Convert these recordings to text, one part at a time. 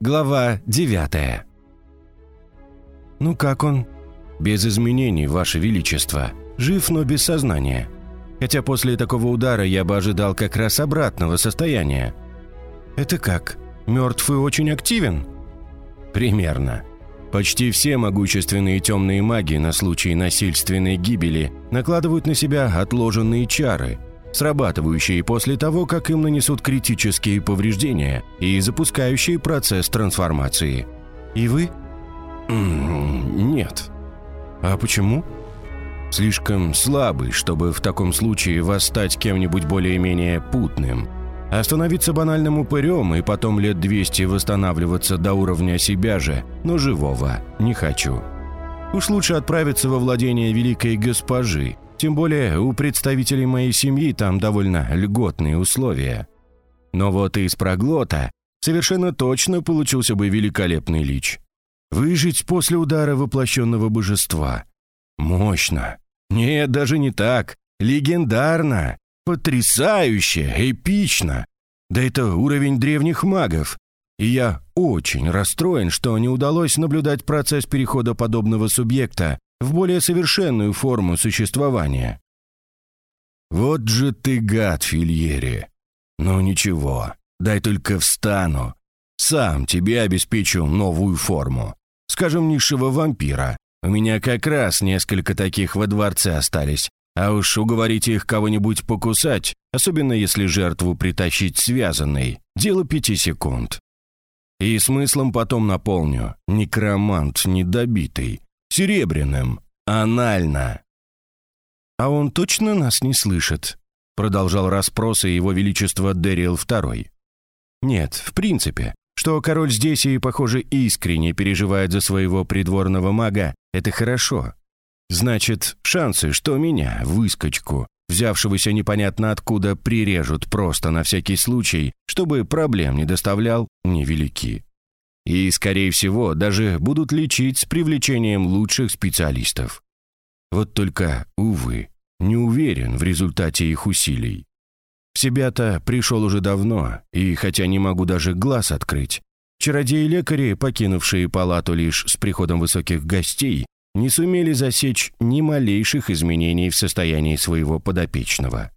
Глава 9 «Ну как он?» «Без изменений, Ваше Величество. Жив, но без сознания. Хотя после такого удара я бы ожидал как раз обратного состояния». «Это как? Мертв и очень активен?» «Примерно. Почти все могущественные темные маги на случай насильственной гибели накладывают на себя отложенные чары, срабатывающие после того, как им нанесут критические повреждения и запускающие процесс трансформации. И вы? Нет. А почему? Слишком слабый, чтобы в таком случае восстать кем-нибудь более-менее путным. Остановиться банальным упырем и потом лет 200 восстанавливаться до уровня себя же, но живого, не хочу. Уж лучше отправиться во владение великой госпожи, тем более у представителей моей семьи там довольно льготные условия. Но вот из проглота совершенно точно получился бы великолепный лич. Выжить после удара воплощенного божества. Мощно. Нет, даже не так. Легендарно. Потрясающе, эпично. Да это уровень древних магов. И я очень расстроен, что не удалось наблюдать процесс перехода подобного субъекта в более совершенную форму существования. «Вот же ты гад, Фильери! Ну ничего, дай только встану. Сам тебе обеспечу новую форму. Скажем, низшего вампира. У меня как раз несколько таких во дворце остались. А уж уговорить их кого-нибудь покусать, особенно если жертву притащить связанной, дело пяти секунд. И смыслом потом наполню. Некромант недобитый. Серебряным. Анально. «А он точно нас не слышит?» Продолжал расспросы его величества Дэрил II. «Нет, в принципе. Что король здесь и, похоже, искренне переживает за своего придворного мага, это хорошо. Значит, шансы, что меня, выскочку, взявшегося непонятно откуда, прирежут просто на всякий случай, чтобы проблем не доставлял, невелики. И, скорее всего, даже будут лечить с привлечением лучших специалистов. Вот только, увы, не уверен в результате их усилий. В себя-то пришел уже давно, и хотя не могу даже глаз открыть, чародеи-лекари, покинувшие палату лишь с приходом высоких гостей, не сумели засечь ни малейших изменений в состоянии своего подопечного.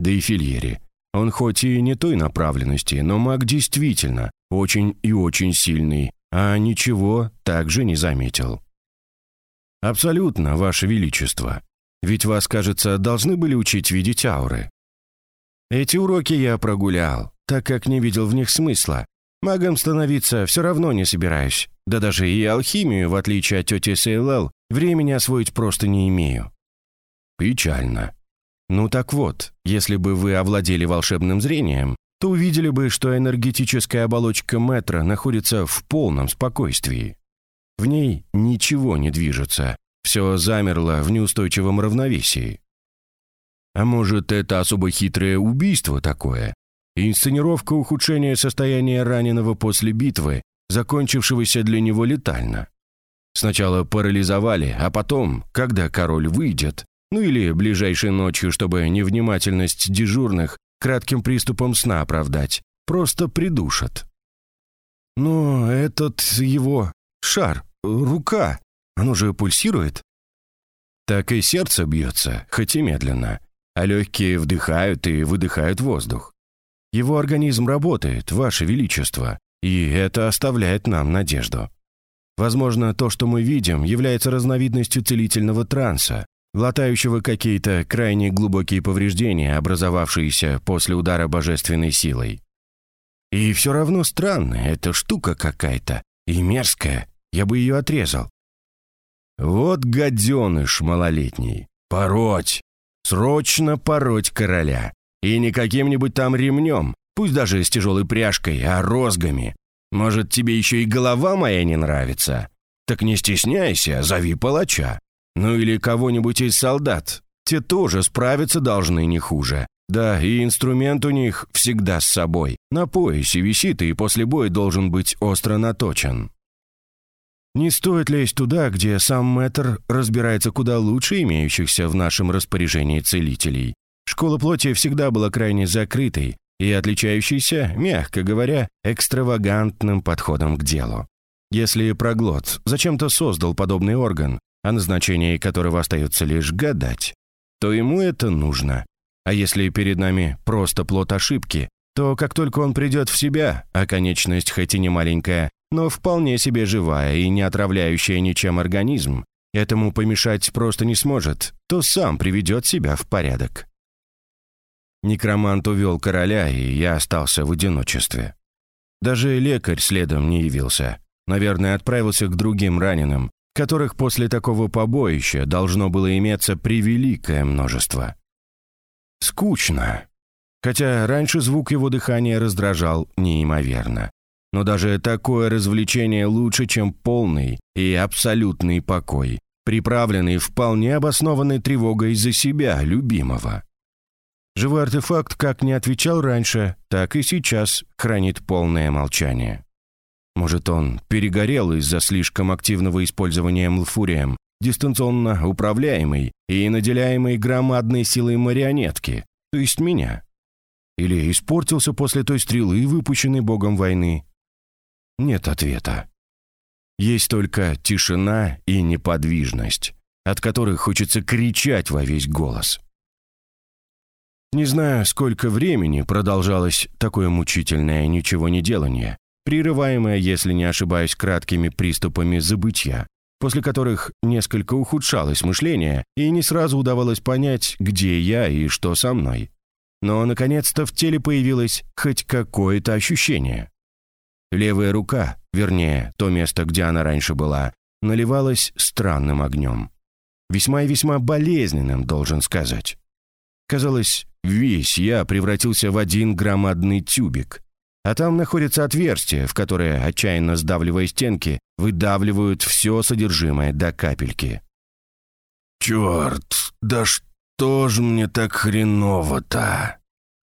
Да и Фильери. Он хоть и не той направленности, но маг действительно очень и очень сильный, а ничего также не заметил. «Абсолютно, Ваше Величество. Ведь вас, кажется, должны были учить видеть ауры. Эти уроки я прогулял, так как не видел в них смысла. Магом становиться все равно не собираюсь. Да даже и алхимию, в отличие от тети Сейлел, времени освоить просто не имею. Печально. Ну так вот, если бы вы овладели волшебным зрением, то увидели бы, что энергетическая оболочка метра находится в полном спокойствии. В ней ничего не движется, все замерло в неустойчивом равновесии. А может, это особо хитрое убийство такое? Инсценировка ухудшения состояния раненого после битвы, закончившегося для него летально. Сначала парализовали, а потом, когда король выйдет, ну или ближайшей ночью, чтобы невнимательность дежурных кратким приступом сна оправдать, просто придушат. Но этот его шар, рука, оно же пульсирует. Так и сердце бьется, хоть и медленно а легкие вдыхают и выдыхают воздух. Его организм работает, Ваше Величество, и это оставляет нам надежду. Возможно, то, что мы видим, является разновидностью целительного транса, глотающего какие-то крайне глубокие повреждения, образовавшиеся после удара божественной силой. И все равно странно, эта штука какая-то, и мерзкая, я бы ее отрезал. Вот гаденыш малолетний, пороть! Срочно пороть короля. И не каким-нибудь там ремнем, пусть даже с тяжелой пряжкой, а розгами. Может, тебе еще и голова моя не нравится? Так не стесняйся, зови палача. Ну или кого-нибудь из солдат. Те тоже справиться должны не хуже. Да, и инструмент у них всегда с собой. На поясе висит и после боя должен быть остро наточен. Не стоит лезть туда, где сам мэтр разбирается куда лучше имеющихся в нашем распоряжении целителей. Школа плоти всегда была крайне закрытой, и отличающийся, мягко говоря, экстравагантным подходом к делу. Если проглот зачем-то создал подобный орган, о назначении которого остается лишь гадать, то ему это нужно. А если перед нами просто плод ошибки, то как только он придет в себя, а конечность хоть и не маленькая, но вполне себе живая и не отравляющая ничем организм, этому помешать просто не сможет, то сам приведет себя в порядок. Некромант увел короля, и я остался в одиночестве. Даже лекарь следом не явился. Наверное, отправился к другим раненым, которых после такого побоища должно было иметься превеликое множество. Скучно. Хотя раньше звук его дыхания раздражал неимоверно. Но даже такое развлечение лучше, чем полный и абсолютный покой, приправленный вполне обоснованной тревогой за себя, любимого. Живой артефакт как не отвечал раньше, так и сейчас хранит полное молчание. Может, он перегорел из-за слишком активного использования млфурием, дистанционно управляемый и наделяемый громадной силой марионетки, то есть меня. Или испортился после той стрелы, выпущенной богом войны. Нет ответа. Есть только тишина и неподвижность, от которых хочется кричать во весь голос. Не знаю, сколько времени продолжалось такое мучительное ничего не делание, прерываемое, если не ошибаюсь, краткими приступами забытья, после которых несколько ухудшалось мышление и не сразу удавалось понять, где я и что со мной. Но, наконец-то, в теле появилось хоть какое-то ощущение. Левая рука, вернее, то место, где она раньше была, наливалась странным огнем. Весьма и весьма болезненным, должен сказать. Казалось, весь я превратился в один громадный тюбик. А там находится отверстие, в которое, отчаянно сдавливая стенки, выдавливают все содержимое до капельки. «Черт, да что ж мне так хреново-то?»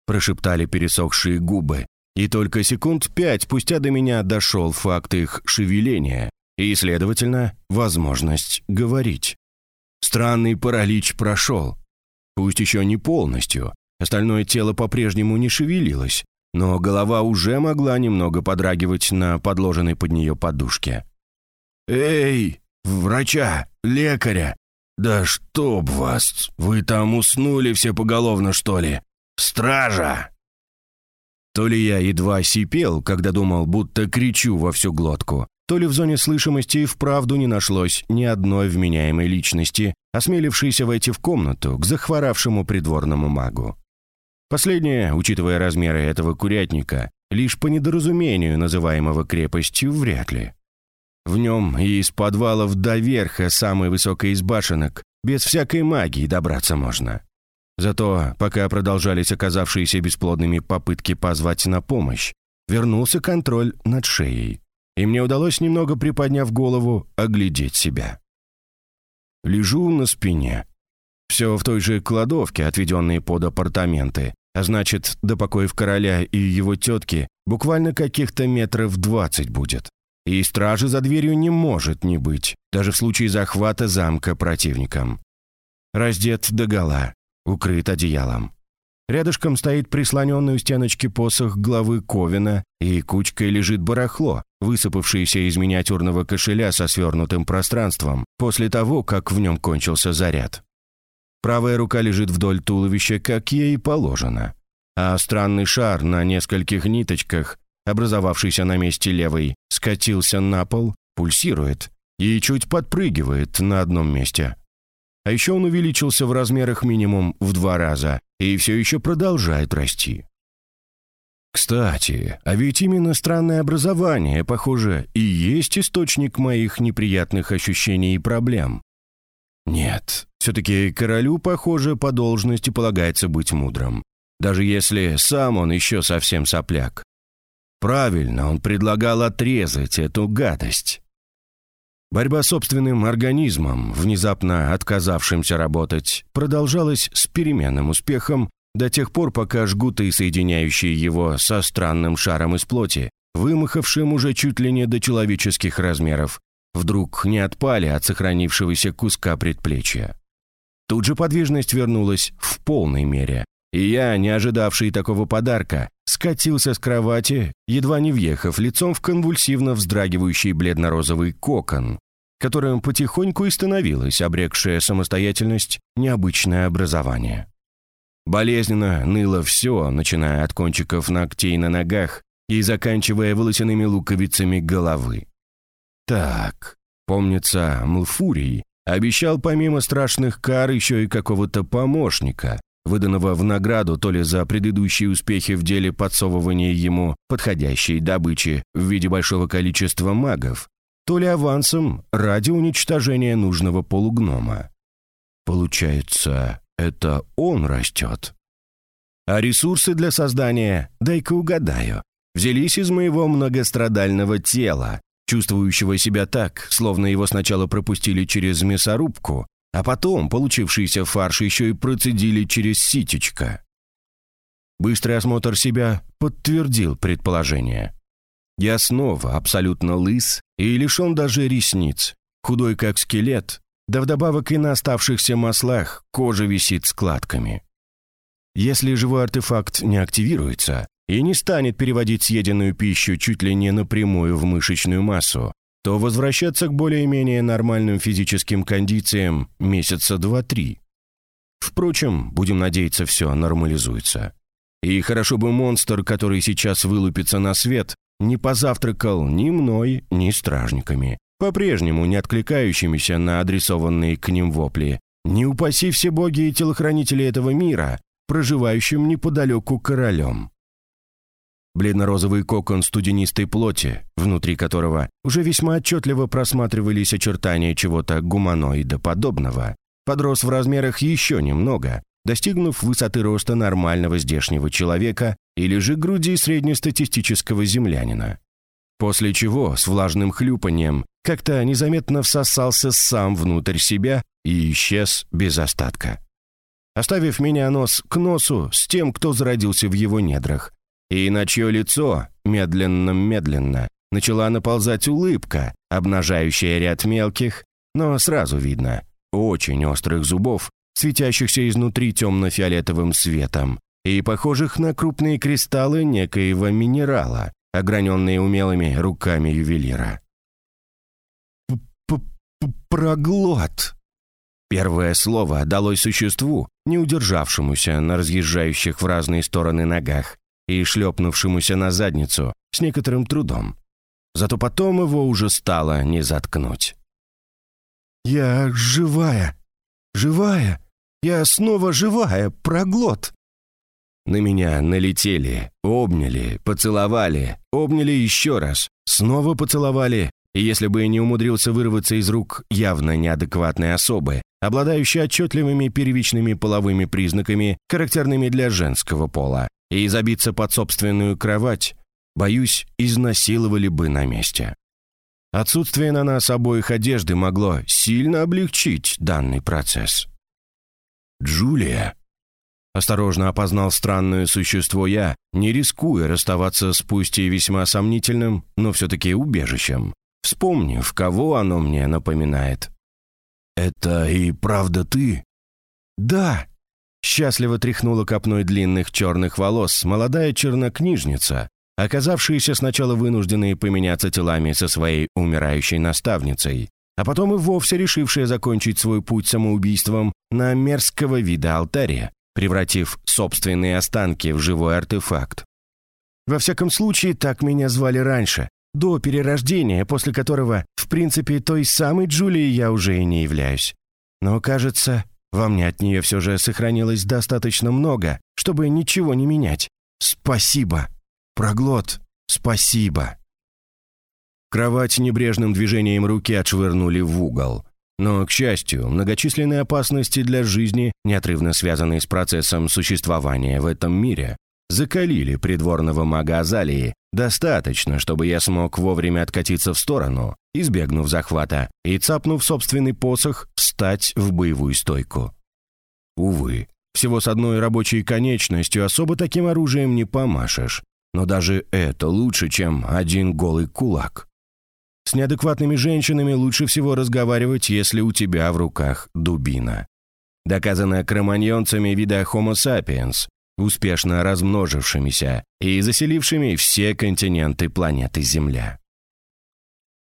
прошептали пересохшие губы, и только секунд пять спустя до меня дошел факт их шевеления и, следовательно, возможность говорить. Странный паралич прошел, Пусть еще не полностью, остальное тело по-прежнему не шевелилось, но голова уже могла немного подрагивать на подложенной под нее подушке. «Эй, врача, лекаря! Да чтоб вас! Вы там уснули все поголовно, что ли? Стража!» То ли я едва сипел, когда думал, будто кричу во всю глотку, то ли в зоне слышимости вправду не нашлось ни одной вменяемой личности, осмелившейся войти в комнату к захворавшему придворному магу. Последнее, учитывая размеры этого курятника, лишь по недоразумению, называемого крепостью, вряд ли. В нем и из подвалов до верха самой высокой из башенок без всякой магии добраться можно. Зато, пока продолжались оказавшиеся бесплодными попытки позвать на помощь, вернулся контроль над шеей и мне удалось, немного приподняв голову, оглядеть себя. Лежу на спине. Все в той же кладовке, отведенной под апартаменты, а значит, до покоев короля и его тетки буквально каких-то метров двадцать будет. И стражи за дверью не может не быть, даже в случае захвата замка противником. Раздет догола, укрыт одеялом. Рядышком стоит прислоненный у стеночки посох главы Ковина, и кучкой лежит барахло, высыпавшееся из миниатюрного кошеля со свернутым пространством, после того, как в нем кончился заряд. Правая рука лежит вдоль туловища, как ей положено. А странный шар на нескольких ниточках, образовавшийся на месте левой, скатился на пол, пульсирует и чуть подпрыгивает на одном месте. А еще он увеличился в размерах минимум в два раза и все еще продолжает расти. Кстати, а ведь именно странное образование, похоже, и есть источник моих неприятных ощущений и проблем. Нет, все-таки королю, похоже, по должности полагается быть мудрым, даже если сам он еще совсем сопляк. Правильно, он предлагал отрезать эту гадость. Борьба с собственным организмом, внезапно отказавшимся работать, продолжалась с переменным успехом до тех пор, пока жгуты, соединяющие его со странным шаром из плоти, вымахавшим уже чуть ли не до человеческих размеров, вдруг не отпали от сохранившегося куска предплечья. Тут же подвижность вернулась в полной мере, и я, не ожидавший такого подарка, скатился с кровати, едва не въехав лицом в конвульсивно вздрагивающий бледно-розовый кокон, которым потихоньку и становилось обрекшее самостоятельность необычное образование. Болезненно ныло все, начиная от кончиков ногтей на ногах и заканчивая волосяными луковицами головы. Так, помнится, Млфурий обещал помимо страшных кар еще и какого-то помощника, выданного в награду то ли за предыдущие успехи в деле подсовывания ему подходящей добычи в виде большого количества магов, то ли авансом ради уничтожения нужного полугнома. Получается, это он растет. А ресурсы для создания, дай-ка угадаю, взялись из моего многострадального тела, чувствующего себя так, словно его сначала пропустили через мясорубку, а потом получившийся фарш еще и процедили через ситечко. Быстрый осмотр себя подтвердил предположение. Я снова абсолютно лыс и лишен даже ресниц, худой как скелет, да вдобавок и на оставшихся маслах кожа висит складками. Если живой артефакт не активируется и не станет переводить съеденную пищу чуть ли не напрямую в мышечную массу, то возвращаться к более-менее нормальным физическим кондициям месяца два-три. Впрочем, будем надеяться, все нормализуется. И хорошо бы монстр, который сейчас вылупится на свет, не позавтракал ни мной, ни стражниками, по-прежнему не откликающимися на адресованные к ним вопли. Не упаси все боги и телохранители этого мира, проживающим неподалеку королем. Бледно-розовый кокон студенистой плоти, внутри которого уже весьма отчетливо просматривались очертания чего-то гуманоида-подобного, подрос в размерах еще немного, достигнув высоты роста нормального здешнего человека или же груди среднестатистического землянина. После чего с влажным хлюпанием как-то незаметно всосался сам внутрь себя и исчез без остатка. Оставив меня нос к носу с тем, кто зародился в его недрах, и на чье лицо, медленно-медленно, начала наползать улыбка, обнажающая ряд мелких, но сразу видно, очень острых зубов, светящихся изнутри темно-фиолетовым светом и похожих на крупные кристаллы некоего минерала, ограненные умелыми руками ювелира. «Проглот!» Первое слово далось существу, не удержавшемуся на разъезжающих в разные стороны ногах, и шлепнувшемуся на задницу с некоторым трудом. Зато потом его уже стало не заткнуть. «Я живая! Живая! Я снова живая! Проглот!» На меня налетели, обняли, поцеловали, обняли еще раз, снова поцеловали, и если бы не умудрился вырваться из рук явно неадекватной особы, обладающей отчетливыми первичными половыми признаками, характерными для женского пола, и забиться под собственную кровать, боюсь, изнасиловали бы на месте. Отсутствие на нас обоих одежды могло сильно облегчить данный процесс. «Джулия», Осторожно опознал странное существо я, не рискуя расставаться с пусть и весьма сомнительным, но все-таки убежищем, вспомнив, кого оно мне напоминает. «Это и правда ты?» «Да», Счастливо тряхнула копной длинных черных волос молодая чернокнижница, оказавшаяся сначала вынужденной поменяться телами со своей умирающей наставницей, а потом и вовсе решившая закончить свой путь самоубийством на мерзкого вида алтаре, превратив собственные останки в живой артефакт. Во всяком случае, так меня звали раньше, до перерождения, после которого, в принципе, той самой Джулией я уже и не являюсь. Но, кажется, во мне от нее все же сохранилось достаточно много, чтобы ничего не менять. Спасибо. Проглот, спасибо. Кровать небрежным движением руки отшвырнули в угол. Но, к счастью, многочисленные опасности для жизни, неотрывно связанные с процессом существования в этом мире, закалили придворного мага Азалии достаточно, чтобы я смог вовремя откатиться в сторону, избегнув захвата и, цапнув собственный посох, встать в боевую стойку. Увы, всего с одной рабочей конечностью особо таким оружием не помашешь, но даже это лучше, чем один голый кулак. С неадекватными женщинами лучше всего разговаривать, если у тебя в руках дубина. Доказано кроманьонцами вида Homo sapiens, успешно размножившимися и заселившими все континенты планеты Земля.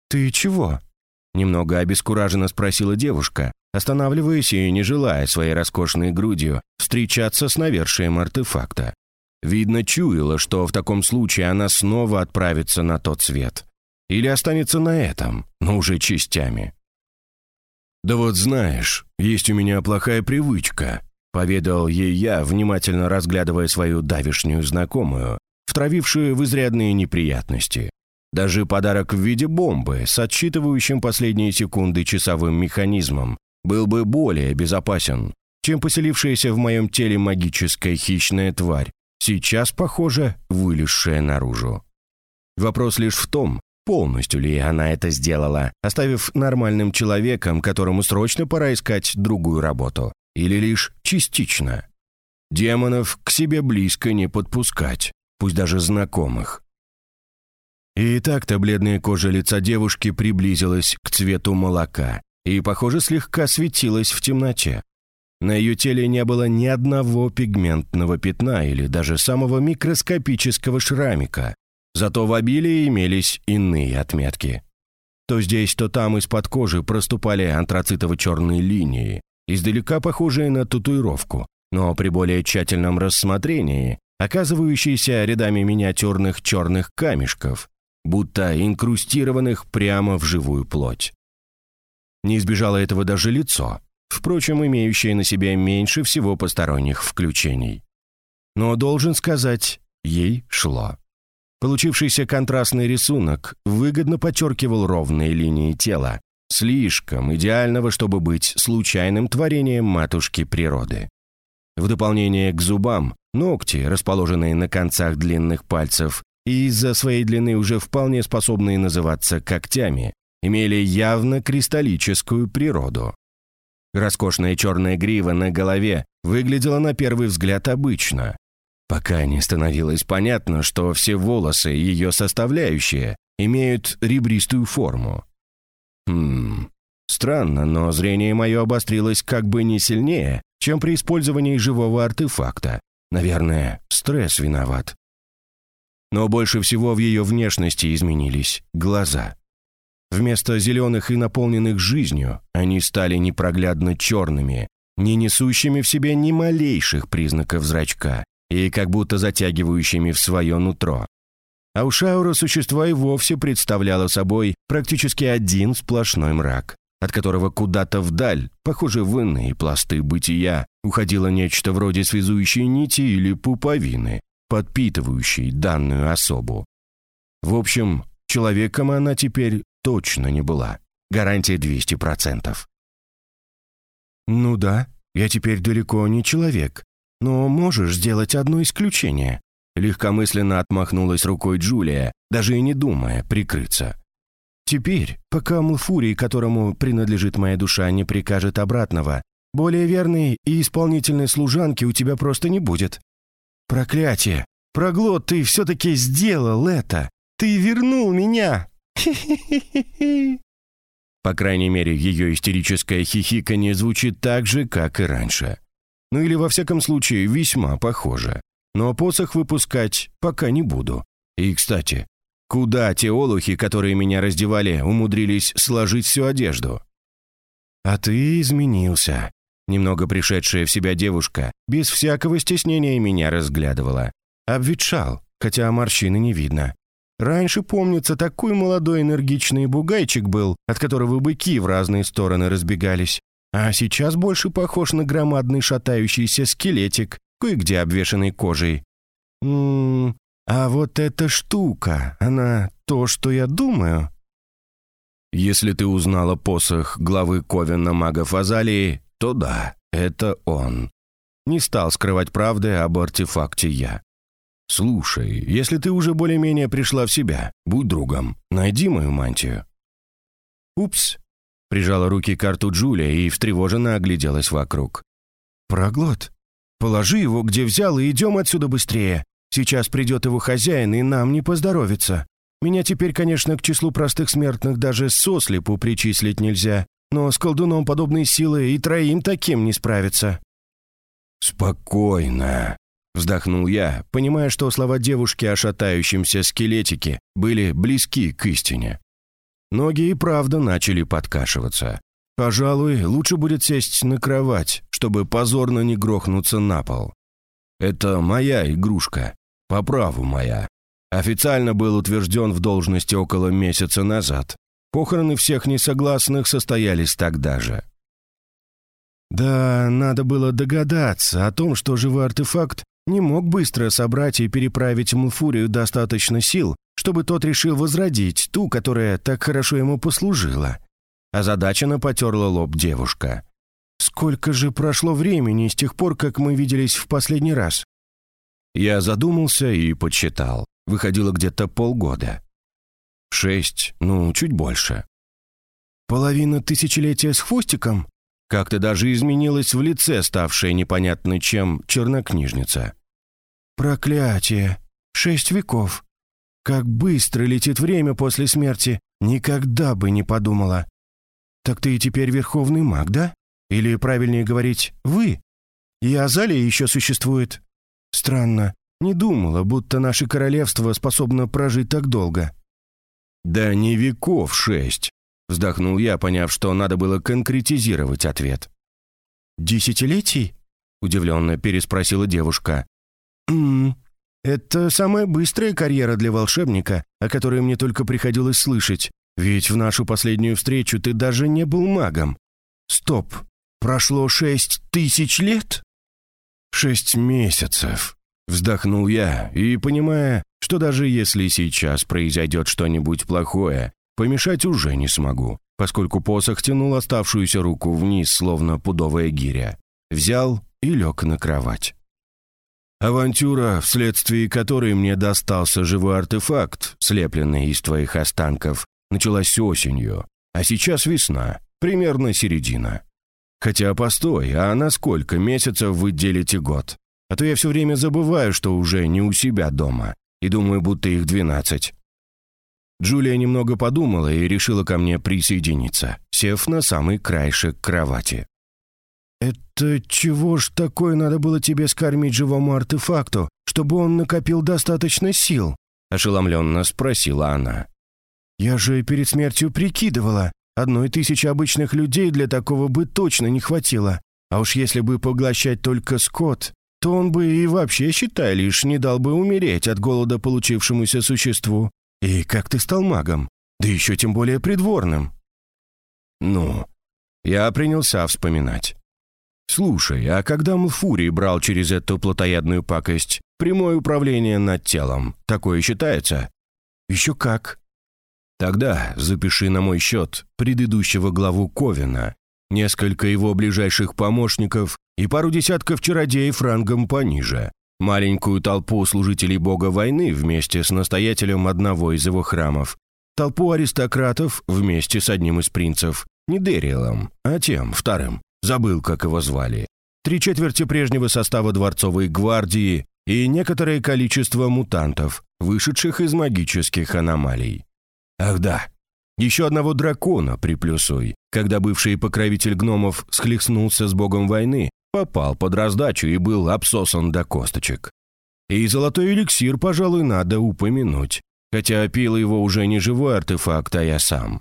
«Ты чего?» — немного обескураженно спросила девушка, останавливаясь и не желая своей роскошной грудью встречаться с навершием артефакта. Видно, чуяла, что в таком случае она снова отправится на тот свет. Или останется на этом, но уже частями. «Да вот знаешь, есть у меня плохая привычка», поведал ей я, внимательно разглядывая свою давишнюю знакомую, втравившую в изрядные неприятности. Даже подарок в виде бомбы с отсчитывающим последние секунды часовым механизмом был бы более безопасен, чем поселившаяся в моем теле магическая хищная тварь, сейчас, похоже, вылезшая наружу. Вопрос лишь в том, полностью ли она это сделала, оставив нормальным человеком, которому срочно пора искать другую работу, или лишь частично. Демонов к себе близко не подпускать, пусть даже знакомых. И так-то бледная кожа лица девушки приблизилась к цвету молока и, похоже, слегка светилась в темноте. На ее теле не было ни одного пигментного пятна или даже самого микроскопического шрамика, зато в обилии имелись иные отметки. То здесь, то там из-под кожи проступали антрацитово-черные линии, издалека похожие на татуировку, но при более тщательном рассмотрении оказывающиеся рядами миниатюрных черных камешков, будто инкрустированных прямо в живую плоть. Не избежало этого даже лицо, впрочем, имеющее на себе меньше всего посторонних включений. Но, должен сказать, ей шло. Получившийся контрастный рисунок выгодно подчеркивал ровные линии тела, слишком идеального, чтобы быть случайным творением матушки природы. В дополнение к зубам, ногти, расположенные на концах длинных пальцев и из-за своей длины уже вполне способные называться когтями, имели явно кристаллическую природу. Роскошная черная грива на голове выглядела на первый взгляд обычно, пока не становилось понятно, что все волосы, ее составляющие, имеют ребристую форму. Хм, странно, но зрение мое обострилось как бы не сильнее, чем при использовании живого артефакта. Наверное, стресс виноват. Но больше всего в ее внешности изменились глаза. Вместо зеленых и наполненных жизнью они стали непроглядно черными, не несущими в себе ни малейших признаков зрачка и как будто затягивающими в свое нутро. А у Шаура существа и вовсе представляло собой практически один сплошной мрак, от которого куда-то вдаль, похоже, в иные пласты бытия, уходило нечто вроде связующей нити или пуповины, подпитывающей данную особу. В общем, человеком она теперь точно не была. Гарантия 200%. «Ну да, я теперь далеко не человек, но можешь сделать одно исключение», легкомысленно отмахнулась рукой Джулия, даже и не думая прикрыться. «Теперь, пока Млфурий, которому принадлежит моя душа, не прикажет обратного, более верной и исполнительной служанки у тебя просто не будет. Проклятие! Проглот, ты все-таки сделал это! Ты вернул меня!» По крайней мере, ее истерическое хихиканье звучит так же, как и раньше. Ну или, во всяком случае, весьма похоже. Но посох выпускать пока не буду. И, кстати, куда те олухи, которые меня раздевали, умудрились сложить всю одежду? А ты изменился. Немного пришедшая в себя девушка без всякого стеснения меня разглядывала. Обветшал, хотя морщины не видно. Раньше, помнится, такой молодой энергичный бугайчик был, от которого быки в разные стороны разбегались. А сейчас больше похож на громадный шатающийся скелетик, кое-где обвешанный кожей. Ммм, а вот эта штука, она то, что я думаю? Если ты узнала посох главы Ковена магов Азалии, то да, это он. Не стал скрывать правды об артефакте я. «Слушай, если ты уже более-менее пришла в себя, будь другом, найди мою мантию». «Упс», — прижала руки к карту Джулия и встревоженно огляделась вокруг. «Проглот, положи его, где взял, и идем отсюда быстрее. Сейчас придет его хозяин, и нам не поздоровится. Меня теперь, конечно, к числу простых смертных даже сослепу причислить нельзя, но с колдуном подобной силы и троим таким не справиться». «Спокойно», Вздохнул я, понимая, что слова девушки о шатающемся скелетике были близки к истине. Ноги и правда начали подкашиваться. Пожалуй, лучше будет сесть на кровать, чтобы позорно не грохнуться на пол. Это моя игрушка, по праву моя. Официально был утвержден в должности около месяца назад. Похороны всех несогласных состоялись тогда же. Да, надо было догадаться о том, что живой артефакт не мог быстро собрать и переправить Мулфурию достаточно сил, чтобы тот решил возродить ту, которая так хорошо ему послужила. Озадаченно потерла лоб девушка. «Сколько же прошло времени с тех пор, как мы виделись в последний раз?» Я задумался и подсчитал. Выходило где-то полгода. Шесть, ну, чуть больше. «Половина тысячелетия с хвостиком?» Как-то даже изменилась в лице, ставшая непонятной чем чернокнижница. «Проклятие! Шесть веков! Как быстро летит время после смерти! Никогда бы не подумала! Так ты и теперь верховный маг, да? Или, правильнее говорить, вы? И Азалия еще существует? Странно. Не думала, будто наше королевство способно прожить так долго». «Да не веков шесть!» Вздохнул я, поняв, что надо было конкретизировать ответ. «Десятилетий?» — удивленно переспросила девушка. «Ммм, это самая быстрая карьера для волшебника, о которой мне только приходилось слышать. Ведь в нашу последнюю встречу ты даже не был магом. Стоп, прошло шесть тысяч лет?» «Шесть месяцев», — вздохнул я, и, понимая, что даже если сейчас произойдет что-нибудь плохое, Помешать уже не смогу, поскольку посох тянул оставшуюся руку вниз, словно пудовая гиря. Взял и лег на кровать. Авантюра, вследствие которой мне достался живой артефакт, слепленный из твоих останков, началась осенью, а сейчас весна, примерно середина. Хотя, постой, а на сколько месяцев вы делите год? А то я все время забываю, что уже не у себя дома, и думаю, будто их двенадцать. Джулия немного подумала и решила ко мне присоединиться, сев на самый краешек кровати. «Это чего ж такое надо было тебе скормить живому артефакту, чтобы он накопил достаточно сил?» — ошеломленно спросила она. «Я же перед смертью прикидывала, одной тысячи обычных людей для такого бы точно не хватило. А уж если бы поглощать только скот, то он бы и вообще, считай, лишь не дал бы умереть от голода получившемуся существу. И как ты стал магом? Да еще тем более придворным. Ну, я принялся вспоминать. Слушай, а когда Мфурий брал через эту плотоядную пакость прямое управление над телом, такое считается? Еще как. Тогда запиши на мой счет предыдущего главу Ковина, несколько его ближайших помощников и пару десятков чародеев рангом пониже маленькую толпу служителей бога войны вместе с настоятелем одного из его храмов, толпу аристократов вместе с одним из принцев, не Дериэлом, а тем, вторым, забыл, как его звали, три четверти прежнего состава дворцовой гвардии и некоторое количество мутантов, вышедших из магических аномалий. Ах да, еще одного дракона приплюсуй, когда бывший покровитель гномов схлестнулся с богом войны попал под раздачу и был обсосан до косточек. И золотой эликсир, пожалуй, надо упомянуть, хотя пил его уже не живой артефакт, а я сам.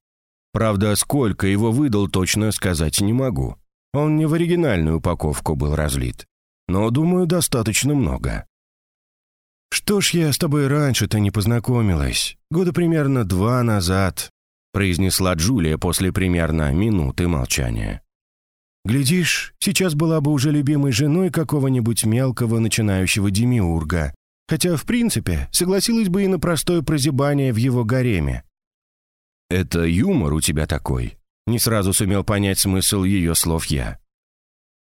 Правда, сколько его выдал, точно сказать не могу. Он не в оригинальную упаковку был разлит. Но, думаю, достаточно много. «Что ж я с тобой раньше-то не познакомилась? Года примерно два назад», произнесла Джулия после примерно минуты молчания. Глядишь, сейчас была бы уже любимой женой какого-нибудь мелкого начинающего демиурга. Хотя, в принципе, согласилась бы и на простое прозябание в его гареме. «Это юмор у тебя такой?» Не сразу сумел понять смысл ее слов я.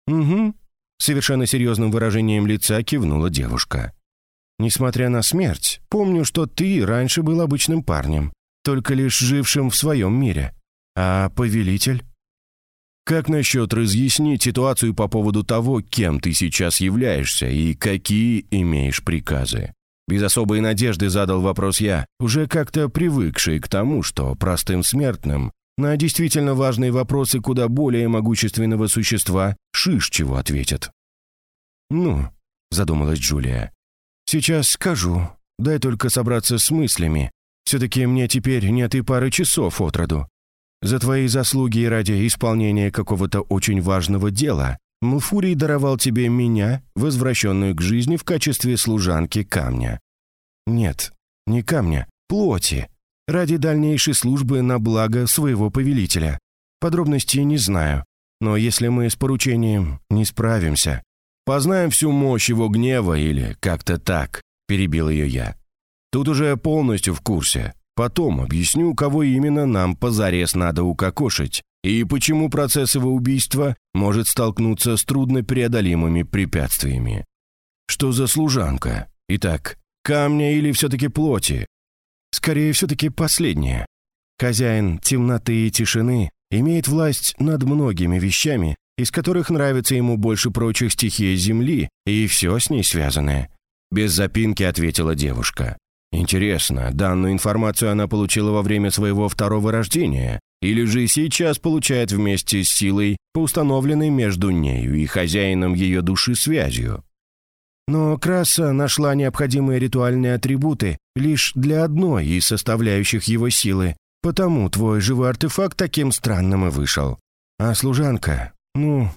«Угу», — совершенно серьезным выражением лица кивнула девушка. «Несмотря на смерть, помню, что ты раньше был обычным парнем, только лишь жившим в своем мире. А повелитель?» Как насчет разъяснить ситуацию по поводу того, кем ты сейчас являешься и какие имеешь приказы? Без особой надежды задал вопрос я, уже как-то привыкший к тому, что простым смертным на действительно важные вопросы куда более могущественного существа шиш чего ответят. «Ну, задумалась Джулия. «Сейчас скажу. Дай только собраться с мыслями. Все-таки мне теперь нет и пары часов от роду. За твои заслуги и ради исполнения какого-то очень важного дела Млфурий даровал тебе меня, возвращенную к жизни в качестве служанки камня. Нет, не камня, плоти. Ради дальнейшей службы на благо своего повелителя. Подробностей не знаю, но если мы с поручением не справимся, познаем всю мощь его гнева или как-то так, перебил ее я. Тут уже полностью в курсе. Потом объясню, кого именно нам позарез надо укокошить, и почему процесс его убийства может столкнуться с труднопреодолимыми препятствиями. Что за служанка? Итак, камня или все-таки плоти? Скорее, все-таки последнее. Хозяин темноты и тишины имеет власть над многими вещами, из которых нравится ему больше прочих стихия Земли и все с ней связанное. Без запинки ответила девушка. Интересно, данную информацию она получила во время своего второго рождения, или же сейчас получает вместе с силой, по установленной между нею и хозяином ее души связью. Но Краса нашла необходимые ритуальные атрибуты лишь для одной из составляющих его силы, Потому твой живой артефакт таким странным и вышел. А служанка, ну...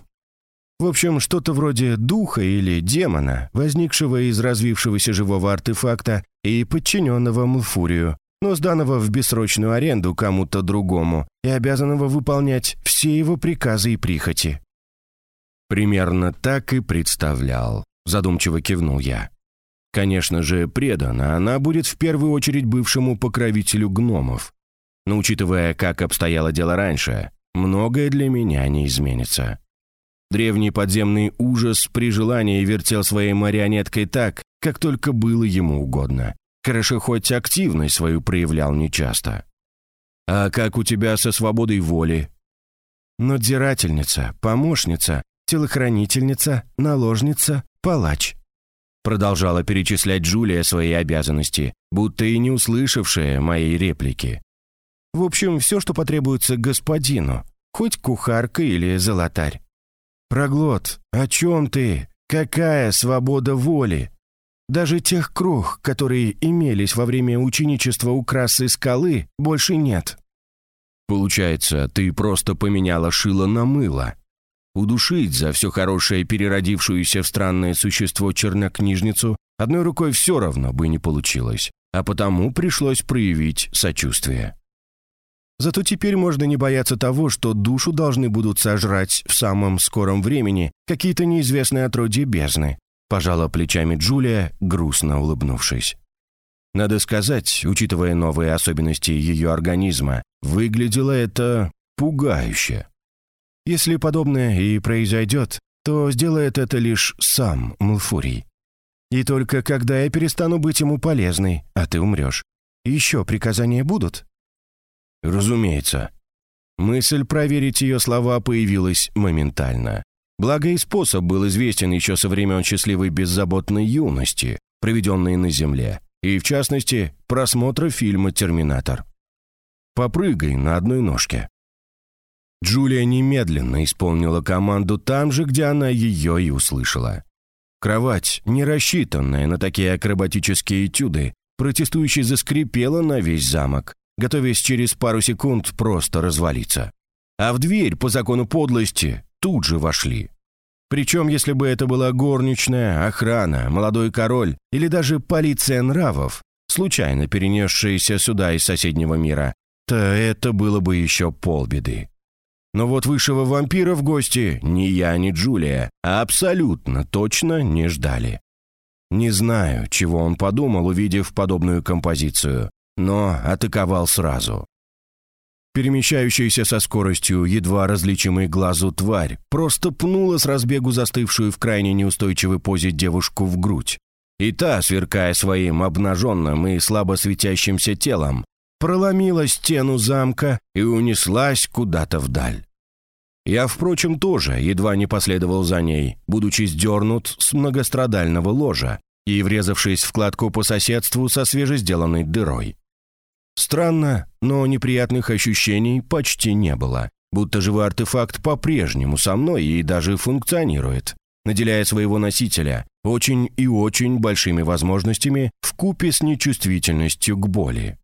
В общем, что-то вроде духа или демона, возникшего из развившегося живого артефакта и подчиненного Млфурию, но сданного в бессрочную аренду кому-то другому и обязанного выполнять все его приказы и прихоти. «Примерно так и представлял», — задумчиво кивнул я. «Конечно же, предана она будет в первую очередь бывшему покровителю гномов, но учитывая, как обстояло дело раньше, многое для меня не изменится. Древний подземный ужас при желании вертел своей марионеткой так, как только было ему угодно. Хорошо, хоть активность свою проявлял нечасто. «А как у тебя со свободой воли?» «Надзирательница, помощница, телохранительница, наложница, палач», продолжала перечислять Джулия свои обязанности, будто и не услышавшая моей реплики. В общем, все, что потребуется господину, хоть кухарка или золотарь. Проглот, о чем ты? Какая свобода воли? Даже тех круг, которые имелись во время ученичества у красы скалы, больше нет. Получается, ты просто поменяла шило на мыло. Удушить за все хорошее переродившуюся в странное существо чернокнижницу одной рукой все равно бы не получилось, а потому пришлось проявить сочувствие. Зато теперь можно не бояться того, что душу должны будут сожрать в самом скором времени какие-то неизвестные отродья бездны», пожала плечами Джулия, грустно улыбнувшись. Надо сказать, учитывая новые особенности ее организма, выглядело это пугающе. Если подобное и произойдет, то сделает это лишь сам Млфурий. И только когда я перестану быть ему полезной, а ты умрешь. Еще приказания будут?» Разумеется. Мысль проверить ее слова появилась моментально. Благо и способ был известен еще со времен счастливой беззаботной юности, проведенной на Земле, и, в частности, просмотра фильма «Терминатор». «Попрыгай на одной ножке». Джулия немедленно исполнила команду там же, где она ее и услышала. Кровать, не рассчитанная на такие акробатические этюды, протестующий заскрипела на весь замок, готовясь через пару секунд просто развалиться. А в дверь, по закону подлости, тут же вошли. Причем, если бы это была горничная, охрана, молодой король или даже полиция нравов, случайно перенесшаяся сюда из соседнего мира, то это было бы еще полбеды. Но вот высшего вампира в гости ни я, ни Джулия абсолютно точно не ждали. Не знаю, чего он подумал, увидев подобную композицию, но атаковал сразу. Перемещающаяся со скоростью едва различимой глазу тварь просто пнула с разбегу застывшую в крайне неустойчивой позе девушку в грудь. И та, сверкая своим обнаженным и слабо светящимся телом, проломила стену замка и унеслась куда-то вдаль. Я, впрочем, тоже едва не последовал за ней, будучи сдернут с многострадального ложа и врезавшись в кладку по соседству со свежесделанной дырой. Странно, но неприятных ощущений почти не было, будто живой артефакт по-прежнему со мной и даже функционирует. наделяя своего носителя очень и очень большими возможностями в купе с нечувствительностью к боли.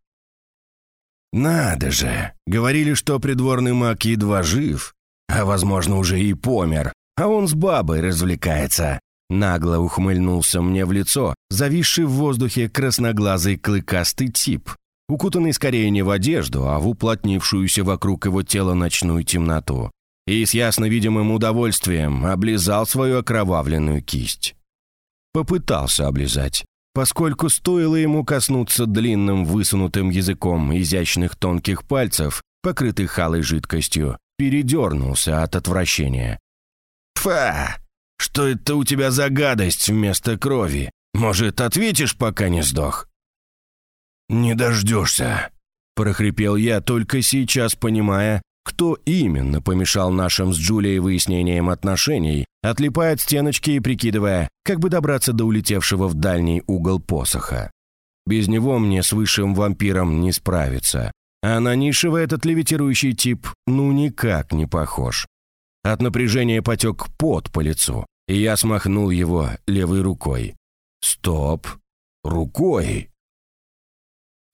«Надо же! Говорили, что придворный маг едва жив, а, возможно, уже и помер, а он с бабой развлекается!» Нагло ухмыльнулся мне в лицо, зависший в воздухе красноглазый клыкастый тип, укутанный скорее не в одежду, а в уплотнившуюся вокруг его тела ночную темноту, и с ясно видимым удовольствием облизал свою окровавленную кисть. Попытался облизать, поскольку стоило ему коснуться длинным высунутым языком изящных тонких пальцев, покрытых халой жидкостью, передернулся от отвращения. «Фа! Что это у тебя за гадость вместо крови? Может, ответишь, пока не сдох?» «Не дождешься», — прохрипел я, только сейчас понимая, кто именно помешал нашим с Джулией выяснениям отношений, отлипая от стеночки и прикидывая, как бы добраться до улетевшего в дальний угол посоха. Без него мне с высшим вампиром не справиться. А на низшего этот левитирующий тип ну никак не похож. От напряжения потек пот по лицу, и я смахнул его левой рукой. «Стоп! Рукой!»